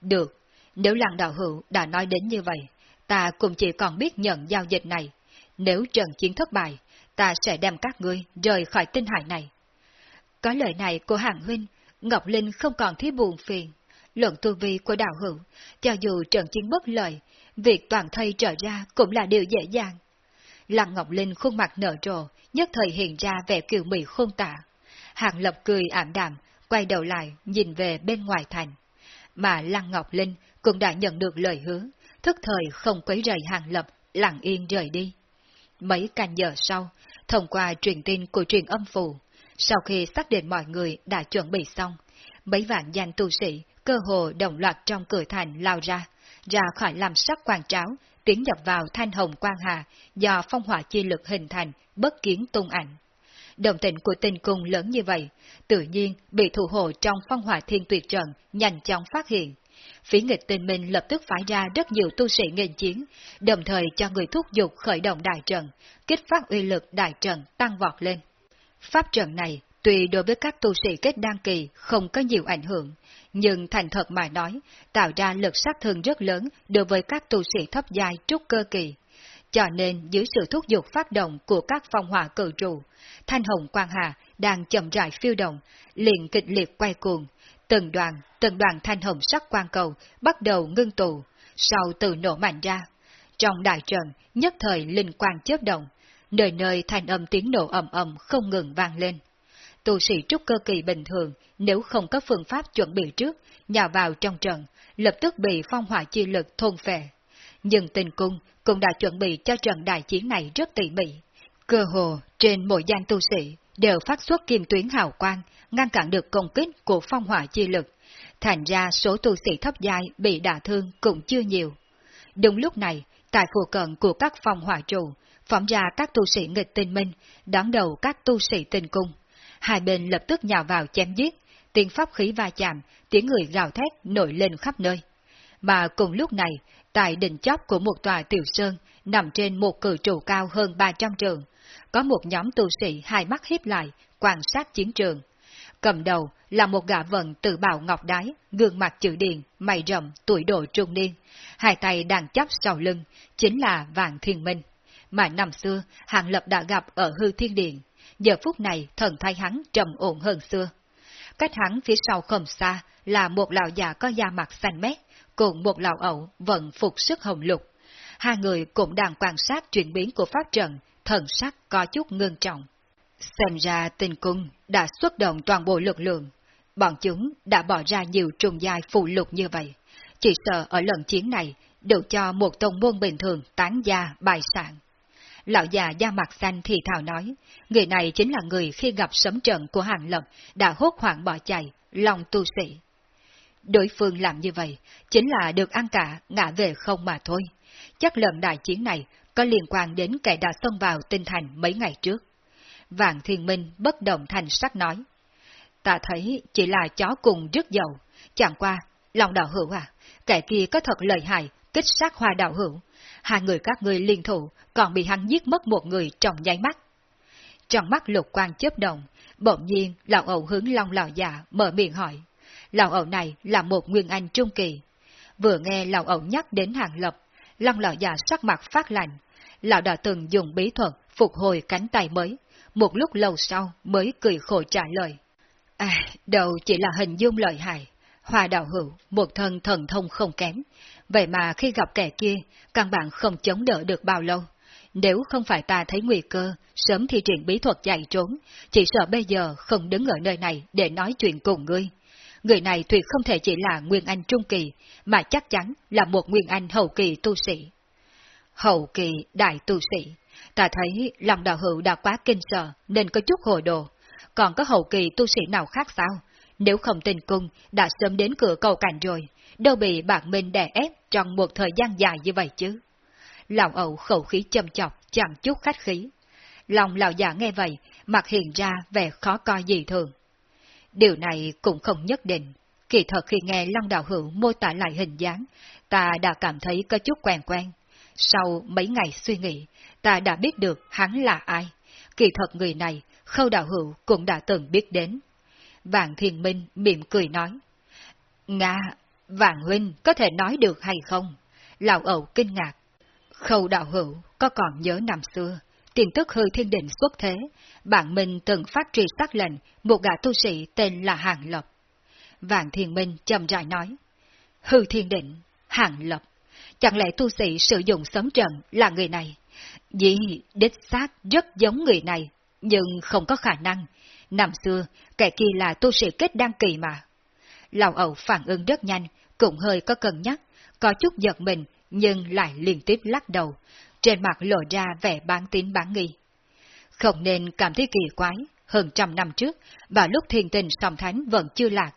Được, nếu lăng đạo hữu đã nói đến như vậy, ta cũng chỉ còn biết nhận giao dịch này. Nếu trận chiến thất bại, ta sẽ đem các ngươi rời khỏi tinh hải này. Có lời này của Hàng Huynh, Ngọc Linh không còn thấy buồn phiền. Luận tu vi của đạo hữu, cho dù trận chiến bất lợi, việc toàn thây trở ra cũng là điều dễ dàng. Lăng Ngọc Linh khuôn mặt nở rộ, nhất thời hiện ra vẻ kiều mị khôn tả. Hàng Lập cười ảm đạm, quay đầu lại nhìn về bên ngoài thành. Mà Lăng Ngọc Linh cũng đã nhận được lời hứa, thức thời không quấy rầy Hàng Lập, lặng yên rời đi. Mấy canh giờ sau, thông qua truyền tin của truyền âm phù, sau khi xác định mọi người đã chuẩn bị xong, mấy vạn danh tu sĩ cơ hồ đồng loạt trong cửa thành lao ra, ra khỏi làm sắc quan tráo, tiến nhập vào thanh hồng quan hà do phong hỏa chi lực hình thành, bất kiến tung ảnh. Đồng tình của tình cung lớn như vậy, tự nhiên bị thủ hộ trong phong hỏa thiên tuyệt trận nhanh chóng phát hiện. Phí nghịch tình minh lập tức phái ra rất nhiều tu sĩ nghênh chiến, đồng thời cho người thúc giục khởi động đại trận, kích phát uy lực đại trận tăng vọt lên. Pháp trận này, tuy đối với các tu sĩ kết đăng kỳ không có nhiều ảnh hưởng, nhưng thành thật mà nói, tạo ra lực sát thương rất lớn đối với các tu sĩ thấp giai trúc cơ kỳ. Cho nên dưới sự thúc giục phát động của các phong hỏa cử trụ, Thanh Hồng Quang Hà đang chậm rãi phiêu động, liền kịch liệt quay cuồng, từng đoàn, từng đoàn thanh hồng sắc quang cầu bắt đầu ngưng tụ, sau từ nổ mạnh ra. Trong đại trận, nhất thời linh quang chớp động, nơi nơi thanh âm tiếng nổ ầm ầm không ngừng vang lên. Tu sĩ trúc cơ kỳ bình thường, nếu không có phương pháp chuẩn bị trước, nhào vào trong trận, lập tức bị phong hỏa chi lực thôn phệ. Nhưng tình cung cũng đã chuẩn bị cho trận đại chiến này rất tỉ mỉ. Cơ hồ, trên mỗi gian tu sĩ, đều phát xuất kim tuyến hào quang, ngăn cản được công kích của phong hỏa chi lực. Thành ra số tu sĩ thấp giai bị đả thương cũng chưa nhiều. Đúng lúc này, tại khu cận của các phong hỏa trụ, phóng ra các tu sĩ nghịch tinh minh, đón đầu các tu sĩ tinh cung. Hai bên lập tức nhào vào chém giết, tiếng pháp khí va chạm, tiếng người gào thét nổi lên khắp nơi. Mà cùng lúc này, tại đỉnh chóp của một tòa tiểu sơn, nằm trên một cử trụ cao hơn 300 trường, có một nhóm tu sĩ hai mắt hiếp lại, quan sát chiến trường. Cầm đầu là một gã vận tự bào ngọc đái, gương mặt chữ điền, mày rậm, tuổi độ trung niên. Hai tay đang chắp sau lưng, chính là Vạn Thiên Minh. Mà năm xưa, Hàng Lập đã gặp ở hư thiên điện. Giờ phút này, thần thay hắn trầm ổn hơn xưa. Cách hắn phía sau không xa là một lão già có da mặt xanh mét, cùng một lão ẩu vận phục sức hồng lục. Hai người cũng đang quan sát chuyển biến của pháp trận, thần sắc có chút ngưng trọng. Xem ra tình cung đã xuất động toàn bộ lực lượng, bọn chúng đã bỏ ra nhiều trùng dài phụ lục như vậy. Chỉ sợ ở lần chiến này, đều cho một tông môn bình thường tán gia bài sản. Lão già da mặt xanh thì thào nói, người này chính là người khi gặp sấm trận của hàng lập đã hốt hoảng bỏ chạy, lòng tu sĩ. Đối phương làm như vậy, chính là được ăn cả, ngã về không mà thôi. chắc lần đại chiến này có liên quan đến kẻ đã xông vào tinh thành mấy ngày trước. Vạn Thiên Minh bất động thành sắc nói. Ta thấy chỉ là chó cùng rước dầu, chẳng qua, lòng đạo hữu à, kẻ kia có thật lợi hại, kích sát hoa đạo hữu. Hai người các ngươi liên thủ, còn bị hắn giết mất một người trong nháy mắt. Trong mắt lục quan chớp động, bỗng nhiên lão ẩu hướng long lão già mở miệng hỏi. Lão ẩu này là một nguyên anh trung kỳ. Vừa nghe lão ẩu nhắc đến hàng lập, long lão già sắc mặt phát lạnh. Lão đã từng dùng bí thuật phục hồi cánh tay mới, một lúc lâu sau mới cười khổ trả lời. À, đầu chỉ là hình dung lợi hại. hòa đạo hữu, một thân thần thông không kém. Vậy mà khi gặp kẻ kia, căn bản không chống đỡ được bao lâu. Nếu không phải ta thấy nguy cơ, sớm thi triển bí thuật chạy trốn, chỉ sợ bây giờ không đứng ở nơi này để nói chuyện cùng ngươi. Người này tuyệt không thể chỉ là Nguyên Anh Trung Kỳ, mà chắc chắn là một Nguyên Anh Hậu Kỳ tu sĩ. Hậu Kỳ Đại tu sĩ, ta thấy lòng đạo hữu đã quá kinh sợ nên có chút hồ đồ. Còn có Hậu Kỳ tu sĩ nào khác sao? Nếu không tình cung, đã sớm đến cửa cầu cảnh rồi, đâu bị bạn mình đè ép trong một thời gian dài như vậy chứ. Lão ẩu khẩu khí châm chọc, chẳng chút khách khí. Lòng lão già nghe vậy, mặt hiện ra vẻ khó coi gì thường. Điều này cũng không nhất định. Kỳ thật khi nghe Long Đạo Hữu mô tả lại hình dáng, ta đã cảm thấy có chút quen quen. Sau mấy ngày suy nghĩ, ta đã biết được hắn là ai. Kỳ thật người này, Khâu Đạo Hữu cũng đã từng biết đến. Vạn thiền Minh mỉm cười nói. Nga, Vạn Huynh có thể nói được hay không? Lão ẩu kinh ngạc. Khâu Đạo Hữu có còn nhớ năm xưa, tiền tức hư thiên định xuất thế, bạn mình từng phát trì sắc lệnh một gã tu sĩ tên là Hàng Lập. Vạn Thiên Minh chậm rãi nói, hư thiên định, Hàng Lập, chẳng lẽ tu sĩ sử dụng sấm trần là người này? Dĩ đích xác rất giống người này, nhưng không có khả năng. Năm xưa, kẻ kia là tu sĩ kết đăng kỳ mà. Lão ẩu phản ứng rất nhanh, cũng hơi có cân nhắc, có chút giật mình, nhưng lại liên tiếp lắc đầu, trên mặt lộ ra vẻ bán tín bán nghi. Không nên cảm thấy kỳ quái, hơn trăm năm trước, vào lúc thiên tình song thánh vẫn chưa lạc,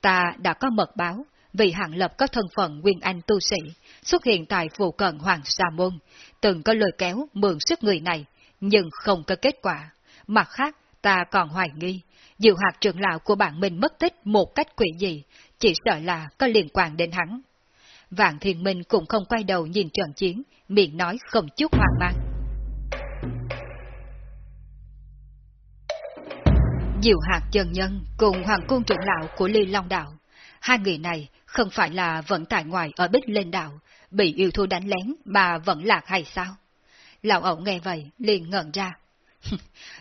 ta đã có mật báo, vì hạng lập có thân phận nguyên anh tu sĩ, xuất hiện tại phụ cận Hoàng Sa Môn, từng có lời kéo mượn sức người này, nhưng không có kết quả. Mặt khác, ta còn hoài nghi, diệu hạt trưởng lão của bạn mình mất tích một cách quỷ dị, chỉ sợ là có liên quan đến hắn. Vạn Thiên Minh cũng không quay đầu nhìn trận chiến, miệng nói không chút hoang mang. Diệu hạt chân nhân cùng Hoàng cung trưởng lão của Ly Long Đạo, hai người này không phải là vẫn tại ngoài ở Bích Lên Đạo, bị yêu thú đánh lén mà vẫn lạc hay sao? Lão ẩu nghe vậy, liền ngẩn ra.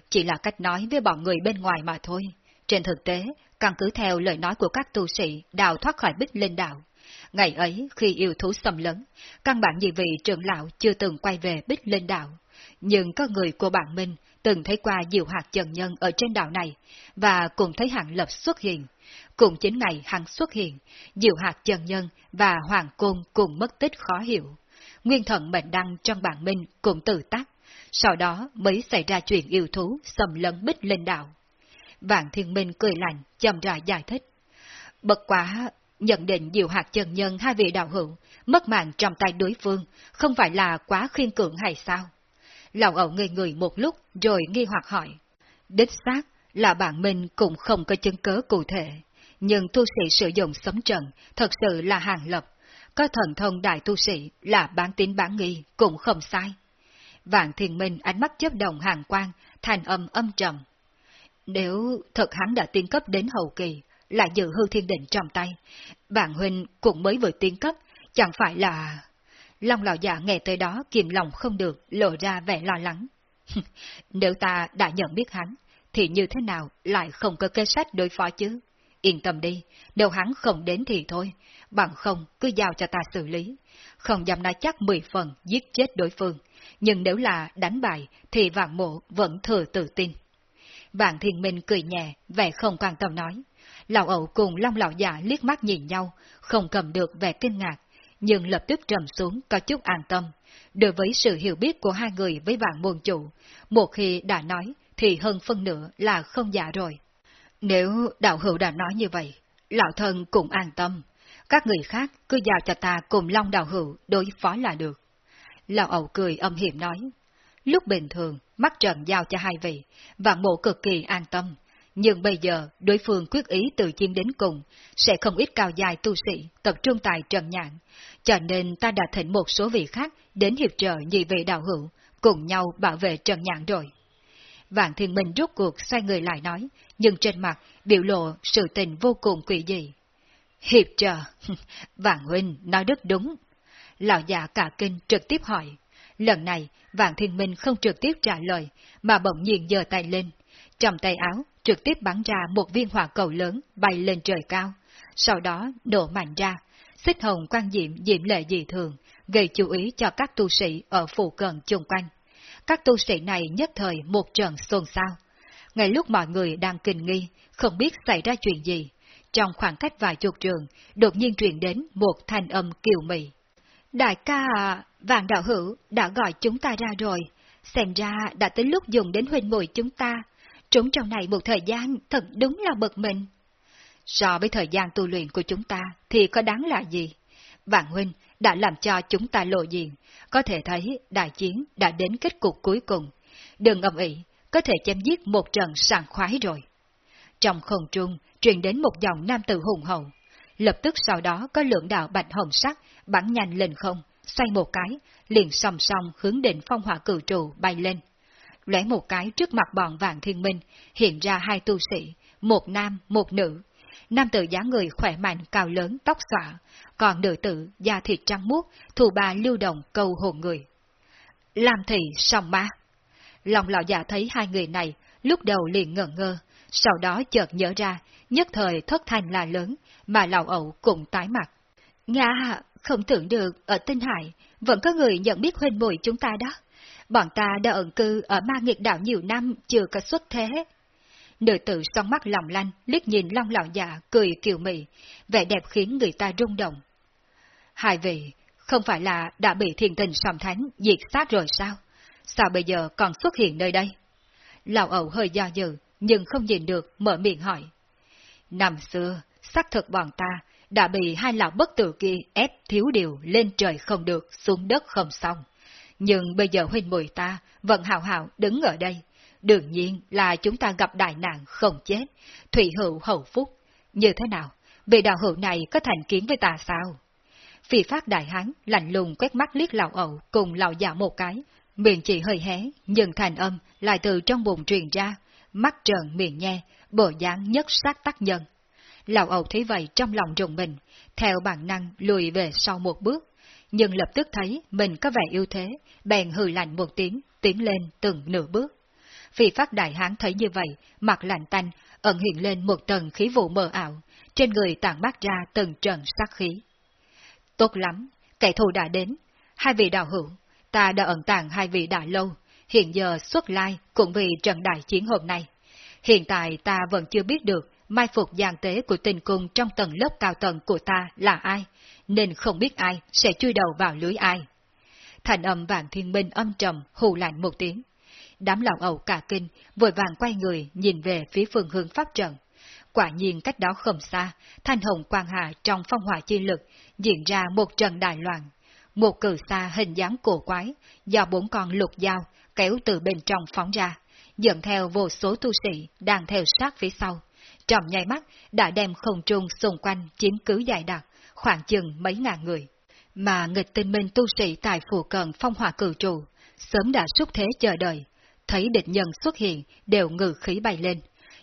Chỉ là cách nói với bọn người bên ngoài mà thôi. Trên thực tế, căn cứ theo lời nói của các tu sĩ đào thoát khỏi Bích Lên Đạo, Ngày ấy, khi yêu thú xâm lấn, căn bản gì vị trưởng lão chưa từng quay về Bích Linh Đạo. Nhưng có người của bạn Minh từng thấy qua diệu hạt trần nhân ở trên đảo này, và cùng thấy hạng lập xuất hiện. Cùng chính ngày hắn xuất hiện, diệu hạt trần nhân và hoàng côn cùng mất tích khó hiểu. Nguyên thần mệnh đăng trong bản minh cũng tự tác, sau đó mới xảy ra chuyện yêu thú xâm lấn bích lên đảo. Vạn thiên minh cười lạnh, chậm rãi giải thích. Bất quá, Nhận định diệu hạt chân nhân hai vị đạo hữu, mất mạng trong tay đối phương, không phải là quá khiên cưỡng hay sao? Lão ẩu người người một lúc rồi nghi hoặc hỏi. Đích xác là bạn mình cũng không có chứng cớ cụ thể, nhưng tu sĩ sử dụng sống trận thật sự là hàng lập, có thần thông đại tu sĩ là bán tín bán nghi cũng không sai. Vạn thiền minh ánh mắt chớp đồng hàng quang, thành âm âm trầm. Nếu thật hắn đã tiến cấp đến hậu kỳ, lại giữ hư thiên định trong tay. Bạn huynh cũng mới vừa tiến cấp, chẳng phải là... Long lão giả nghe tới đó kìm lòng không được, lộ ra vẻ lo lắng. Nếu ta đã nhận biết hắn, thì như thế nào lại không có kế sách đối phó chứ? Yên tâm đi, nếu hắn không đến thì thôi, bằng không cứ giao cho ta xử lý. Không dám nói chắc 10 phần giết chết đối phương, nhưng nếu là đánh bại thì vạn mộ vẫn thừa tự tin. Vạn thiên minh cười nhẹ, vẻ không quan tâm nói. Lão ẩu cùng Long lão già liếc mắt nhìn nhau, không cầm được vẻ kinh ngạc, nhưng lập tức trầm xuống có chút an tâm. Đối với sự hiểu biết của hai người với vạn môn chủ, một khi đã nói thì hơn phân nửa là không giả rồi. Nếu đạo hữu đã nói như vậy, lão thân cũng an tâm. Các người khác cứ giao cho ta cùng Long đạo hữu đối phó là được. Lão ẩu cười âm hiểm nói. Lúc bình thường, mắt trần giao cho hai vị, vạn mộ cực kỳ an tâm. Nhưng bây giờ, đối phương quyết ý từ chiên đến cùng, sẽ không ít cao dài tu sĩ tập trung tại trần nhạn. Cho nên ta đã thỉnh một số vị khác đến hiệp trợ nhị vị đạo hữu, cùng nhau bảo vệ trần nhạn rồi. Vạn thiên minh rút cuộc xoay người lại nói, nhưng trên mặt biểu lộ sự tình vô cùng quỷ dị. Hiệp trợ, Vạn Huynh nói rất đúng. Lão già cả kinh trực tiếp hỏi. Lần này, Vạn Thiên Minh không trực tiếp trả lời, mà bỗng nhiên giơ tay lên. Trong tay áo, trực tiếp bắn ra một viên hỏa cầu lớn bay lên trời cao. Sau đó, đổ mạnh ra. Xích hồng quan diệm diệm lệ dị thường, gây chú ý cho các tu sĩ ở phụ cận chung quanh. Các tu sĩ này nhất thời một trận xôn xao. Ngay lúc mọi người đang kinh nghi, không biết xảy ra chuyện gì, trong khoảng cách vài chục trường, đột nhiên truyền đến một thanh âm kiều mị. Đại ca à, vàng đạo hữu đã gọi chúng ta ra rồi, xem ra đã tới lúc dùng đến huynh muội chúng ta, trốn trong này một thời gian thật đúng là bực mình. So với thời gian tu luyện của chúng ta thì có đáng là gì? Vạn huynh đã làm cho chúng ta lộ diện, có thể thấy đại chiến đã đến kết cục cuối cùng. Đừng âm ỉ, có thể chém giết một trận sảng khoái rồi. Trong không trung, truyền đến một dòng nam tử hùng hậu. Lập tức sau đó có lượng đạo bạch hồng sắc bắn nhanh lên không, xoay một cái, liền song song hướng định phong hỏa cử trụ bay lên. Lóe một cái trước mặt bọn vạn thiên minh, hiện ra hai tu sĩ, một nam, một nữ. Nam tử dáng người khỏe mạnh cao lớn tóc xõa, còn nữ tử da thịt trắng muốt, thù bà lưu động câu hồn người. Làm thị song má. Lòng lão già thấy hai người này, lúc đầu liền ngẩn ngơ, sau đó chợt nhớ ra, nhất thời thất thành là lớn, mà lão ẩu cũng tái mặt. Nga, không tưởng được, ở Tinh Hải, vẫn có người nhận biết huynh muội chúng ta đó. Bọn ta đã ẩn cư ở ma nghiệt đảo nhiều năm, chưa có xuất thế. Nữ tử song mắt lòng lanh, liếc nhìn long lão già, cười kiều mị, vẻ đẹp khiến người ta rung động. Hai vị, không phải là đã bị thiền tình sòng thánh diệt sát rồi sao? Sao bây giờ còn xuất hiện nơi đây? Lão ẩu hơi do dự, nhưng không nhìn được, mở miệng hỏi. Năm xưa, xác thực bọn ta đã bị hai lão bất tử kia ép thiếu điều lên trời không được, xuống đất không xong. Nhưng bây giờ huynh muội ta vẫn hào hào đứng ở đây. Đương nhiên là chúng ta gặp đại nạn không chết, thủy hữu hậu phúc. Như thế nào? Vị đạo hữu này có thành kiến với ta sao? Phi phát đại hán lạnh lùng quét mắt liếc lão ẩu cùng lão già một cái, miệng chỉ hơi hé, nhưng thành âm lại từ trong bụng truyền ra, mắt trợn miệng nhe, bộ dáng nhất sát tác nhân. Lão ẩu thấy vậy trong lòng rùng mình, theo bản năng lùi về sau một bước, nhưng lập tức thấy mình có vẻ ưu thế, bèn hừ lạnh một tiếng, tiến lên từng nửa bước. vị phát đại hán thấy như vậy, mặt lạnh tanh, ẩn hiện lên một tầng khí vụ mờ ảo, trên người tản mát ra từng trận sát khí. Tốt lắm, kẻ thù đã đến. Hai vị đạo hữu, ta đã ẩn tàng hai vị đã lâu, hiện giờ xuất lai cũng vì trận đại chiến hôm nay. Hiện tại ta vẫn chưa biết được mai phục giàn tế của tình cung trong tầng lớp cao tầng của ta là ai, nên không biết ai sẽ chui đầu vào lưới ai. Thành âm vạn thiên minh âm trầm, hù lạnh một tiếng. Đám lão ẩu cả kinh, vội vàng quay người nhìn về phía phương hướng pháp trận. Quả nhiên cách đó không xa, thanh hồng quang hà trong phong hỏa chi lực diễn ra một trận đại loạn. Một cử xa hình dáng cổ quái, do bốn con lục dao kéo từ bên trong phóng ra, dẫn theo vô số tu sĩ đang theo sát phía sau. Trong nháy mắt đã đem không trung xung quanh chiếm cứ dài đặc, khoảng chừng mấy ngàn người. Mà nghịch tinh minh tu sĩ tại phù cận phong hòa cử trụ, sớm đã xúc thế chờ đợi, thấy địch nhân xuất hiện đều ngự khí bay lên.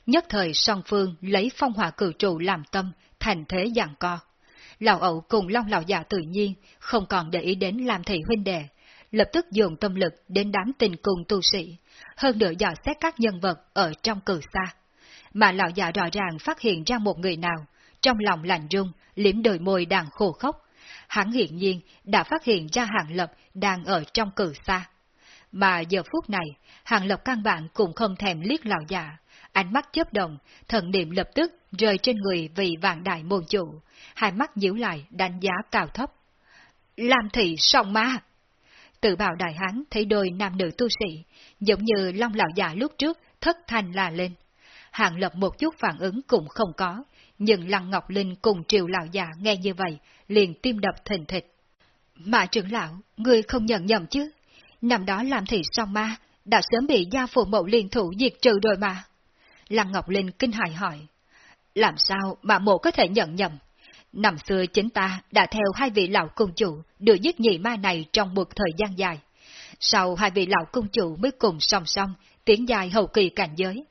Nhất thời song phương lấy phong hòa cử trụ làm tâm, thành thế giằng co. Lão ẩu cùng long lão già tự nhiên, không còn để ý đến làm thị huynh đệ, lập tức dùng tâm lực đến đám tình cùng tu sĩ, hơn nữa dò xét các nhân vật ở trong cử xa. Mà lão già rõ ràng phát hiện ra một người nào, trong lòng lạnh rung, liếm đôi môi đang khô khốc. Hắn hiển nhiên đã phát hiện ra Hàng Lập đang ở trong cử xa. Mà giờ phút này, Hàng Lập căn bản cũng không thèm liếc lão già, ánh mắt chớp động, thần niệm lập tức rơi trên người vị vạn đại môn chủ, hai mắt nhíu lại đánh giá cao thấp. Làm thị song ma! Tự bảo đại hán thấy đôi nam nữ tu sĩ, giống như long lão già lúc trước thất thanh là lên. Hàng lập một chút phản ứng cũng không có, nhưng Lăng Ngọc Linh cùng triều lão già nghe như vậy, liền tim đập thình thịch. Mà trưởng lão, ngươi không nhận nhầm chứ? Năm đó làm thị song ma, đã sớm bị gia phụ mẫu liên thủ diệt trừ rồi mà. Lăng Ngọc Linh kinh hài hỏi. Làm sao mà mộ có thể nhận nhầm? Năm xưa chính ta đã theo hai vị lão cung chủ đưa giết nhị ma này trong một thời gian dài. Sau hai vị lão cung chủ mới cùng song song tiến dài hậu kỳ cảnh giới.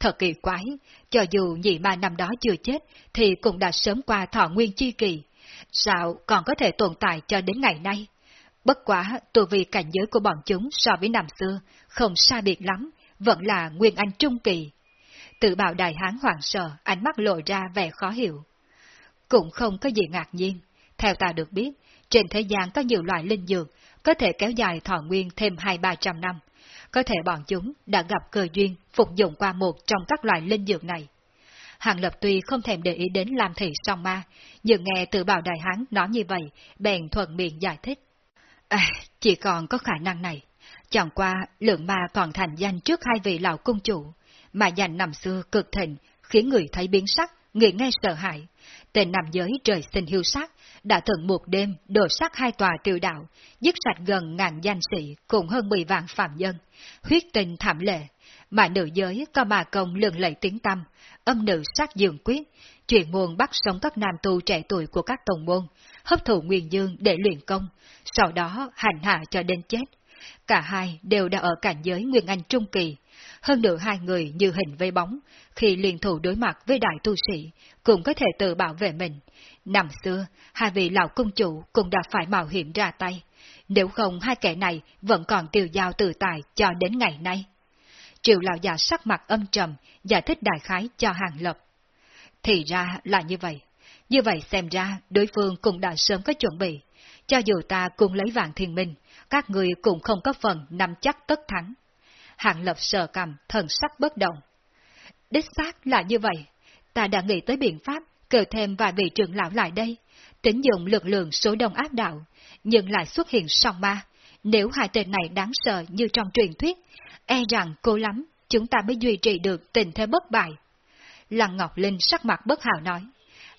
Thật kỳ quái, cho dù nhị ma năm đó chưa chết thì cũng đã sớm qua thọ nguyên chi kỳ. Sao còn có thể tồn tại cho đến ngày nay? Bất quá, tu vì cảnh giới của bọn chúng so với năm xưa không xa biệt lắm, vẫn là nguyên anh trung kỳ. Tự bảo đại hán hoàng sợ, ánh mắt lộ ra vẻ khó hiểu. Cũng không có gì ngạc nhiên. Theo ta được biết, trên thế gian có nhiều loại linh dược, có thể kéo dài thọ nguyên thêm hai ba trăm năm. Có thể bọn chúng đã gặp cơ duyên phục dụng qua một trong các loại linh dược này. Hàng Lập tuy không thèm để ý đến làm thị song ma, nhưng nghe từ bảo đại hán nói như vậy, bèn thuận miệng giải thích. À, chỉ còn có khả năng này. Chẳng qua lượng ma còn thành danh trước hai vị lão cung chủ, mà danh năm xưa cực thịnh, khiến người thấy biến sắc, người nghe sợ hãi. Tên nam giới trời sinh hiu sắc đã từng một đêm đổ sát hai tòa tiêu đạo, giết sạch gần ngàn danh sĩ cùng hơn 10 vạn phạm nhân, huyết tình thảm lệ. Mà nữ giới có mà công lường lẫy tiếng tâm, âm nữ sát dường quyết, chuyện môn bắt sống các nam tu trẻ tuổi của các tổng môn, hấp thụ nguyên dương để luyện công, sau đó hành hạ cho đến chết. Cả hai đều đã ở cảnh giới Nguyên Anh Trung Kỳ, hơn nữa hai người như hình vây bóng, khi liên thủ đối mặt với đại tu sĩ, cũng có thể tự bảo vệ mình. Năm xưa, hai vị lão cung chủ cũng đã phải mạo hiểm ra tay, nếu không hai kẻ này vẫn còn tiêu giao tự tài cho đến ngày nay. Triệu lão già sắc mặt âm trầm, giải thích đại khái cho hàng lập. Thì ra là như vậy. Như vậy xem ra đối phương cũng đã sớm có chuẩn bị. Cho dù ta cùng lấy vàng thiên minh, các người cũng không có phần nắm chắc tất thắng. Hạng lập sờ cầm, thần sắc bất động. Đích xác là như vậy. Ta đã nghĩ tới biện pháp, kêu thêm vài vị trưởng lão lại đây, tính dụng lực lượng số đông áp đạo, nhưng lại xuất hiện song ma. Nếu hai tên này đáng sợ như trong truyền thuyết, e rằng cô lắm, chúng ta mới duy trì được tình thế bất bại. Lăng Ngọc Linh sắc mặt bất hào nói.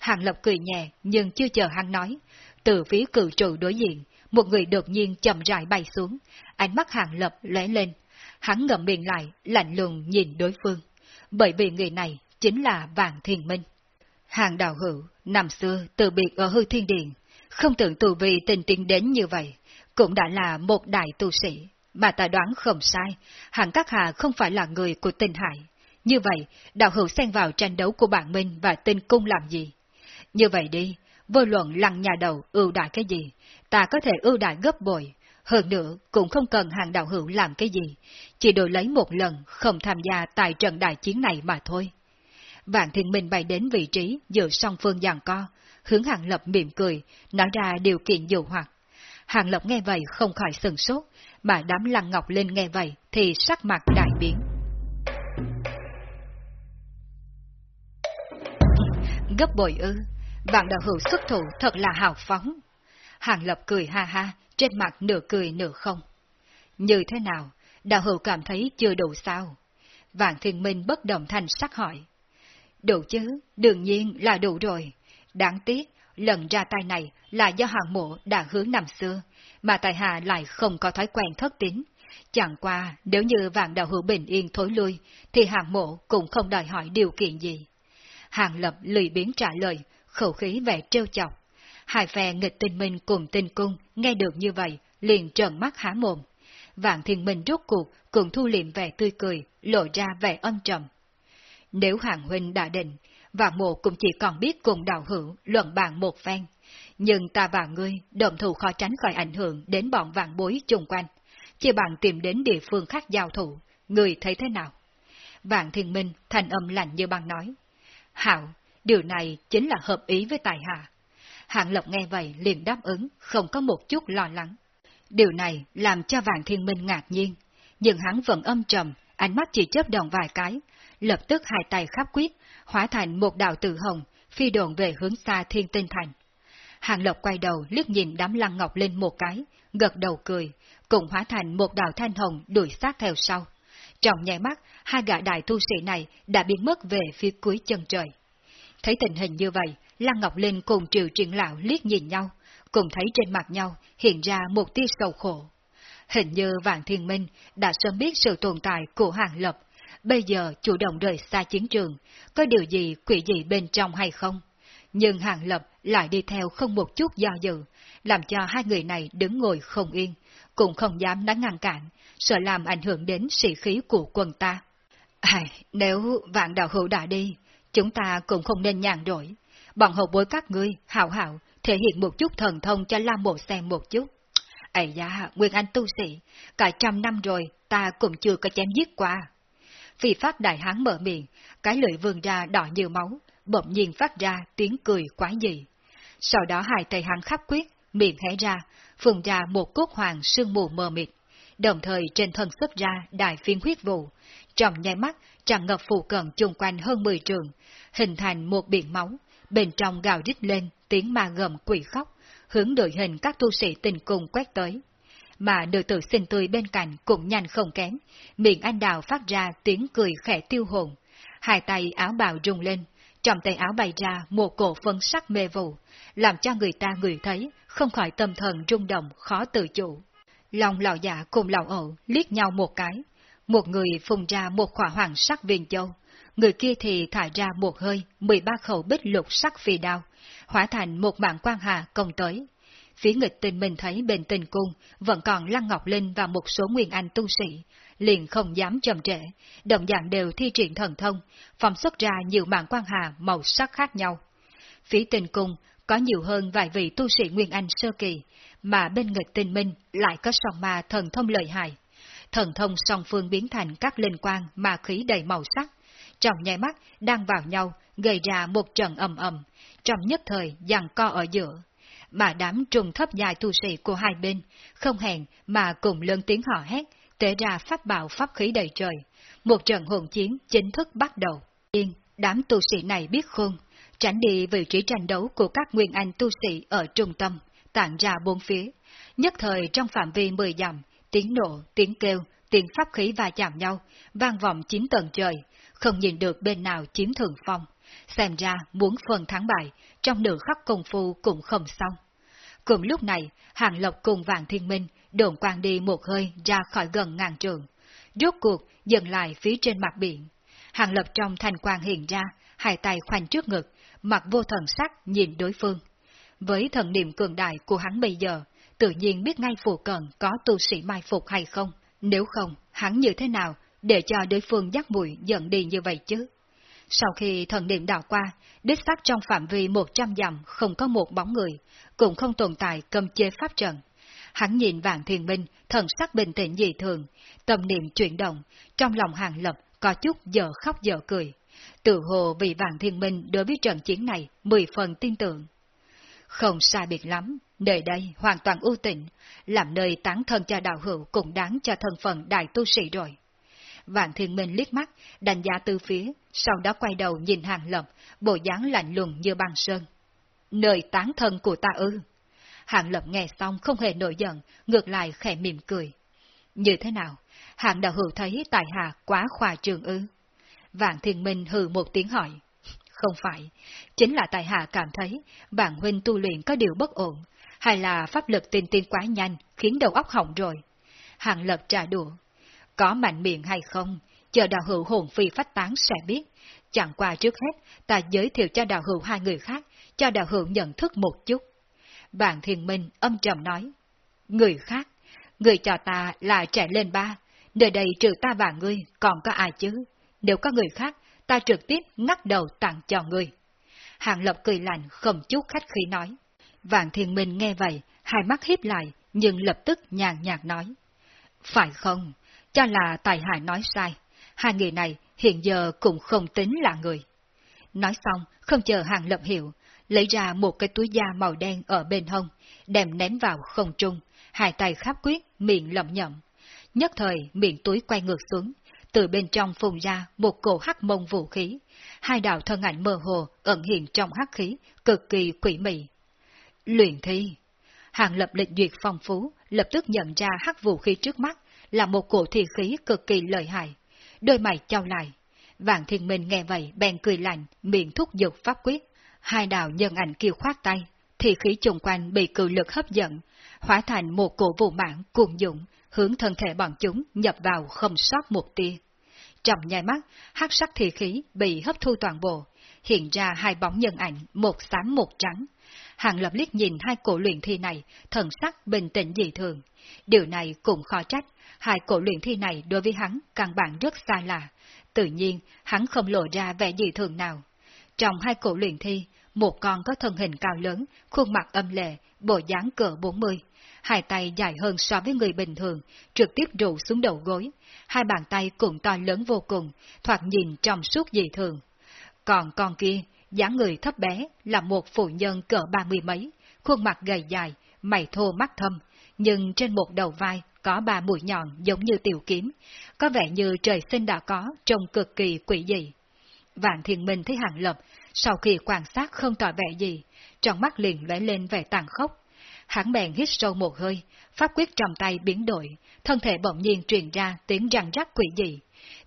Hàng Lập cười nhẹ, nhưng chưa chờ hắn nói. Từ phía cự trụ đối diện, một người đột nhiên chậm rãi bay xuống, ánh mắt Hàng Lập lóe lên. Hắn ngậm miệng lại, lạnh lùng nhìn đối phương. Bởi vì người này chính là Vàng Thiền Minh. Hàng đạo hữu, năm xưa từ biệt ở hư thiên điện, không tưởng tù vì tình tiến đến như vậy, cũng đã là một đại tu sĩ, mà ta đoán không sai, hàng các hạ không phải là người của tinh hải. Như vậy, đạo hữu xen vào tranh đấu của bản minh và tinh cung làm gì? Như vậy đi, vô luận lăng nhà đầu ưu đại cái gì, ta có thể ưu đại gấp bội. Hơn nữa, cũng không cần hàng đạo hữu làm cái gì, chỉ đổi lấy một lần không tham gia tại trận đại chiến này mà thôi. Vạn thiên minh bay đến vị trí giữa song phương giằng co, hướng hàng lập mỉm cười, nói ra điều kiện dụ hoặc. Hàng lập nghe vậy không khỏi sừng sốt, mà đám lăng ngọc lên nghe vậy thì sắc mặt đại biến. Gấp bội ư, bạn đạo hữu xuất thủ thật là hào phóng. Hàng lập cười ha ha, trên mặt nửa cười nửa không. Như thế nào, đạo hữu cảm thấy chưa đủ sao? Vạn thiên minh bất động thành sắc hỏi. Đủ chứ, đương nhiên là đủ rồi. Đáng tiếc, lần ra tay này là do hàng mộ đã hướng năm xưa, mà tài hạ lại không có thói quen thất tín. Chẳng qua, nếu như vạn đạo hữu bình yên thối lui, thì hàng mộ cũng không đòi hỏi điều kiện gì. Hàng lập lười biến trả lời, khẩu khí vẻ trêu chọc. Hai phe nghịch tinh minh cùng tinh cung nghe được như vậy, liền trợn mắt há mồm. Vạn thiên minh rốt cuộc cũng thu liệm vẻ tươi cười, lộ ra vẻ âm trầm. Nếu hàng huynh đã định, vạn mộ cũng chỉ còn biết cùng đạo hữu luận bàn một phen. Nhưng ta và ngươi đồng thủ khó tránh khỏi ảnh hưởng đến bọn vạn bối chung quanh. Chỉ bằng tìm đến địa phương khác giao thủ, người thấy thế nào? Vạn thiên minh thành âm lạnh như băng nói. Hảo, điều này chính là hợp ý với tài hạ. Hạng Lộc nghe vậy liền đáp ứng, không có một chút lo lắng. Điều này làm cho Vạn Thiên Minh ngạc nhiên, nhưng hắn vẫn âm trầm, ánh mắt chỉ chớp đồng vài cái, lập tức hai tay khắp quyết, hóa thành một đạo tử hồng, phi đồn về hướng xa Thiên Tinh Thành. Hàng Lộc quay đầu liếc nhìn đám lăng ngọc lên một cái, gật đầu cười, cùng hóa thành một đạo thanh hồng đuổi sát theo sau. Trong nháy mắt, hai gã đại tu sĩ này đã biến mất về phía cuối chân trời. Thấy tình hình như vậy, Lăng Ngọc Linh cùng Triệu Triển Lão liếc nhìn nhau, cùng thấy trên mặt nhau hiện ra một tia sầu khổ. Hình như Vạn Thiên Minh đã sớm biết sự tồn tại của Hàng Lập, bây giờ chủ động rời xa chiến trường, có điều gì quỷ gì bên trong hay không? Nhưng Hàng Lập lại đi theo không một chút do dự, làm cho hai người này đứng ngồi không yên, cũng không dám đánh ngăn cản, sợ làm ảnh hưởng đến sĩ khí của quân ta. Ai, nếu vạn đạo hữu đã đi, chúng ta cũng không nên nhàn rỗi. Bọn hậu bối các ngươi, hảo hảo, thể hiện một chút thần thông cho Lam Bộ xem một chút. Ây da, Nguyên Anh tu sĩ, cả trăm năm rồi, ta cũng chưa có chém giết qua. Phi phát đại hán mở miệng, cái lưỡi vườn ra đỏ như máu, bỗng nhiên phát ra tiếng cười quái dị. Sau đó hai tay hắn khắp quyết, miệng hé ra, phun ra một cốt hoàng sương mù mờ mịt, đồng thời trên thân xuất ra đại phiên huyết vụ, trong nháy mắt tràn ngập phù cận chung quanh hơn 10 trường, hình thành một biển máu, bên trong gào rít lên tiếng ma gầm quỷ khóc, hướng đội hình các tu sĩ tình cùng quét tới. Mà nữ tử xinh tươi bên cạnh cũng nhanh không kém, miệng anh đào phát ra tiếng cười khẽ tiêu hồn. Hai tay áo bào rung lên, trong tay áo bày ra một cổ phân sắc mê vụ, làm cho người ta người thấy, không khỏi tâm thần rung động khó tự chủ. Lòng lão giả cùng lão ẩu liếc nhau một cái, một người phùng ra một khỏa hoàng sắc viên châu, người kia thì thả ra một hơi 13 khẩu bích lục sắc phi đao, hóa thành một mạng quan hà công tới. Phía nghịch tình mình thấy bên tình cung vẫn còn Lăng Ngọc Linh và một số nguyên anh tu sĩ, liền không dám chậm trễ, đồng dạng đều thi triển thần thông, phóng xuất ra nhiều mạng quan hà màu sắc khác nhau. Phía tình cung có nhiều hơn vài vị tu sĩ nguyên anh sơ kỳ, mà bên nghịch tình minh lại có song ma thần thông lợi hại. Thần thông song phương biến thành các linh quang mà khí đầy màu sắc, trong nháy mắt đang vào nhau, gây ra một trận ầm ầm, trong nhất thời giằng co ở giữa. Mà đám trùng thấp dài tu sĩ của hai bên, không hẹn mà cùng lớn tiếng hò hét, tế ra pháp bảo pháp khí đầy trời. Một trận hồn chiến chính thức bắt đầu. Yên, đám tu sĩ này biết khôn, tránh đi vị trí tranh đấu của các nguyên anh tu sĩ ở trung tâm, tản ra bốn phía. Nhất thời trong phạm vi mười dặm, tiếng nổ, tiếng kêu, tiếng pháp khí va chạm nhau, vang vọng chín tầng trời, không nhìn được bên nào chiếm thượng phong. Xem ra muốn phần thắng bại, trong đường khắc công phu cũng không xong. Cùng lúc này, Hàng Lộc cùng Vạn Thiên Minh đồn quang đi một hơi ra khỏi gần ngàn trường. Rốt cuộc dừng lại phía trên mặt biển. Hàng Lập trong thành quang hiện ra, hai tay khoanh trước ngực, mặt vô thần sắc nhìn đối phương. Với thần niệm cường đại của hắn bây giờ, tự nhiên biết ngay phù cận có tu sĩ mai phục hay không. Nếu không, hắn như thế nào để cho đối phương dắt mũi giận đi như vậy chứ? Sau khi thần niệm đảo qua, đích xác trong phạm vi 100 dặm không có một bóng người, cũng không tồn tại cầm chế pháp trận. Hắn nhìn vạn thiền minh, thần sắc bình tĩnh dị thường, tâm niệm chuyển động, trong lòng hàng lập có chút giờ khóc giờ cười. Tự hồ vì vạn thiên minh đối với trận chiến này mười phần tin tưởng. Không sai biệt lắm, nơi đây hoàn toàn ưu tịnh, làm nơi tán thân cho đạo hữu cũng đáng cho thân phận đại tu sĩ rồi. Vạn thiên minh liếc mắt, đánh giá từ phía, sau đó quay đầu nhìn hàng lập, bộ dáng lạnh lùng như băng sơn. Nơi tán thân của ta ư. Hàng lập nghe xong không hề nổi giận, ngược lại khẽ mỉm cười. Như thế nào? Hàng đạo hữu thấy tại hạ quá khoa trường ư? Vạn thiên minh hừ một tiếng hỏi. Không phải, chính là tại hạ cảm thấy bạn huynh tu luyện có điều bất ổn, hay là pháp lực tiên tiên quá nhanh khiến đầu óc hỏng rồi. Hàng lập trả đũa. Có mạnh miệng hay không, chờ đạo hữu hồn phi phách tán sẽ biết. Chẳng qua trước hết, ta giới thiệu cho đạo hữu hai người khác, cho đạo hữu nhận thức một chút. Bạn thiền minh âm trầm nói. Người khác, người cho ta là trẻ lên ba, nơi đây trừ ta và ngươi còn có ai chứ? Nếu có người khác, ta trực tiếp ngắt đầu tặng cho ngươi. Hàng Lập cười lạnh không chút khách khí nói. Vạn Thiên Minh nghe vậy, hai mắt hiếp lại, nhưng lập tức nhàn nhạt nói. Phải không? Cho là Tài Hải nói sai. Hai người này hiện giờ cũng không tính là người. Nói xong, không chờ Hàng Lập hiểu, lấy ra một cái túi da màu đen ở bên hông, đem ném vào không trung, hai tay khắp quyết, miệng lẩm nhẩm. Nhất thời, miệng túi quay ngược xuống, từ bên trong phùng ra một cổ hắc mông vũ khí, hai đạo thân ảnh mơ hồ ẩn hiện trong hắc khí, cực kỳ quỷ mị. Luyện thi Hàng lập lịch duyệt phong phú, lập tức nhận ra hắc vũ khí trước mắt là một cổ thi khí cực kỳ lợi hại. Đôi mày trao lại. Vạn thiên minh nghe vậy bèn cười lạnh, miệng thúc giục pháp quyết. Hai đạo nhân ảnh kêu khoát tay, thì khí chung quanh bị cự lực hấp dẫn, hóa thành một cổ vụ mạng cuồng dũng, hướng thân thể bọn chúng nhập vào không sót một tia. Trong nhai mắt, hắc sắc thì khí bị hấp thu toàn bộ, hiện ra hai bóng nhân ảnh, một xám một trắng. Hàng lập liếc nhìn hai cổ luyện thi này, thần sắc bình tĩnh dị thường. Điều này cũng khó trách, hai cổ luyện thi này đối với hắn căn bản rất xa lạ. Tự nhiên, hắn không lộ ra vẻ dị thường nào. Trong hai cổ luyện thi, một con có thân hình cao lớn, khuôn mặt âm lệ, bộ dáng cỡ 40. Hai tay dài hơn so với người bình thường, trực tiếp rụ xuống đầu gối. Hai bàn tay cũng to lớn vô cùng, thoạt nhìn trong suốt dị thường. Còn con kia, dáng người thấp bé, là một phụ nhân cỡ ba mươi mấy, khuôn mặt gầy dài, mày thô mắt thâm, nhưng trên một đầu vai có ba mũi nhọn giống như tiểu kiếm, có vẻ như trời sinh đã có, trông cực kỳ quỷ dị. Vạn thiền minh thấy hàng lập, sau khi quan sát không tỏ vẻ gì, trong mắt liền lóe lên vẻ tàn khốc. Hắn bèn hít sâu một hơi, pháp quyết trong tay biến đổi, thân thể bỗng nhiên truyền ra tiếng răng rắc quỷ dị.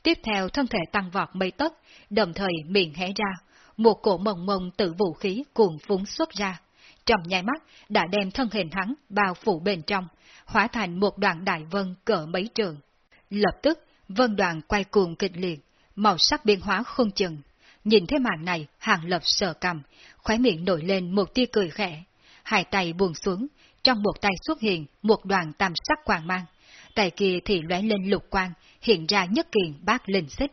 Tiếp theo thân thể tăng vọt mấy tấc, đồng thời miệng hé ra, một cổ mông mông tự vũ khí cuồng phúng xuất ra. Trong nhai mắt đã đem thân hình hắn bao phủ bên trong, hóa thành một đoạn đại vân cỡ mấy trường. Lập tức, vân đoàn quay cuồng kịch liệt, màu sắc biến hóa không chừng. Nhìn thấy màn này, hàng lập sờ cầm, khóe miệng nổi lên một tia cười khẽ. Hai tay buông xuống, trong một tay xuất hiện một đoàn tam sắc quang mang. Tay kia thì lóe lên lục quang, hiện ra nhất kiện bát linh xích.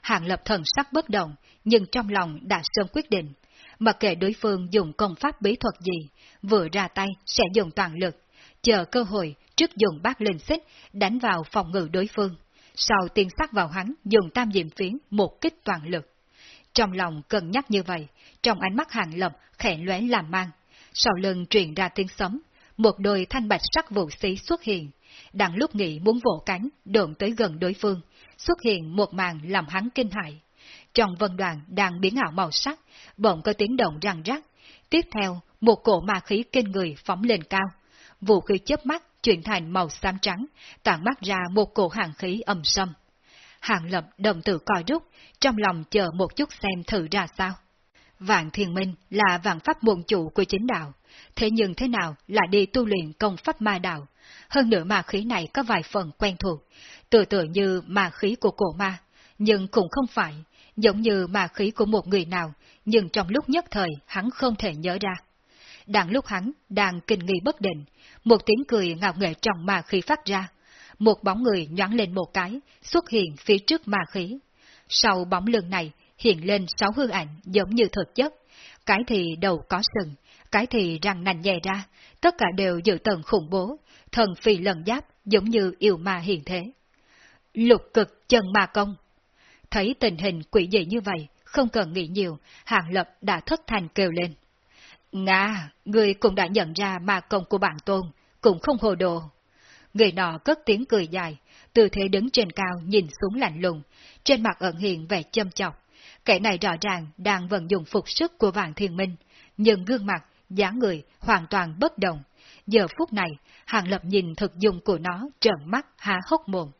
Hàng lập thần sắc bất động, nhưng trong lòng đã sớm quyết định. Mặc kệ đối phương dùng công pháp bí thuật gì, vừa ra tay sẽ dùng toàn lực, chờ cơ hội trước dùng bát linh xích đánh vào phòng ngự đối phương. Sau tiên sắc vào hắn dùng tam diệm phiến một kích toàn lực. Trong lòng cân nhắc như vậy, trong ánh mắt hàng lập khẽ lóe làm mang. Sau lưng truyền ra tiếng sấm, một đôi thanh bạch sắc vũ xí xuất hiện. Đang lúc nghĩ muốn vỗ cánh, đồn tới gần đối phương, xuất hiện một màn làm hắn kinh hại. Trong vân đoàn đang biến ảo màu sắc, bỗng có tiếng động răng rắc. Tiếp theo, một cổ ma khí kinh người phóng lên cao. Vũ khí chớp mắt chuyển thành màu xám trắng, tản mắt ra một cổ hàng khí âm sâm. Hàng lập đồng tử coi rút, trong lòng chờ một chút xem thử ra sao. Vạn thiền minh là vạn pháp môn chủ của chính đạo, thế nhưng thế nào là đi tu luyện công pháp ma đạo, hơn nữa ma khí này có vài phần quen thuộc, tự tự như ma khí của cổ ma, nhưng cũng không phải, giống như ma khí của một người nào, nhưng trong lúc nhất thời hắn không thể nhớ ra. Đang lúc hắn đang kinh nghi bất định, một tiếng cười ngạo nghệ trong ma khí phát ra, một bóng người nhoáng lên một cái, xuất hiện phía trước ma khí. Sau bóng lưng này hiện lên sáu hương ảnh giống như thực chất, cái thì đầu có sừng, cái thì răng nành nhè ra, tất cả đều dự tần khủng bố, thần phi lần giáp giống như yêu ma hiện thế. Lục cực chân ma công Thấy tình hình quỷ dị như vậy, không cần nghĩ nhiều, Hàng Lập đã thất thành kêu lên. Nga, người cũng đã nhận ra ma công của bản tôn, cũng không hồ đồ. Người nọ cất tiếng cười dài, tư thế đứng trên cao nhìn xuống lạnh lùng, trên mặt ẩn hiện vẻ châm chọc. Kẻ này rõ ràng đang vận dụng phục sức của vạn thiên minh, nhưng gương mặt, dáng người hoàn toàn bất động. Giờ phút này, Hàng Lập nhìn thực dụng của nó trợn mắt há hốc mồm.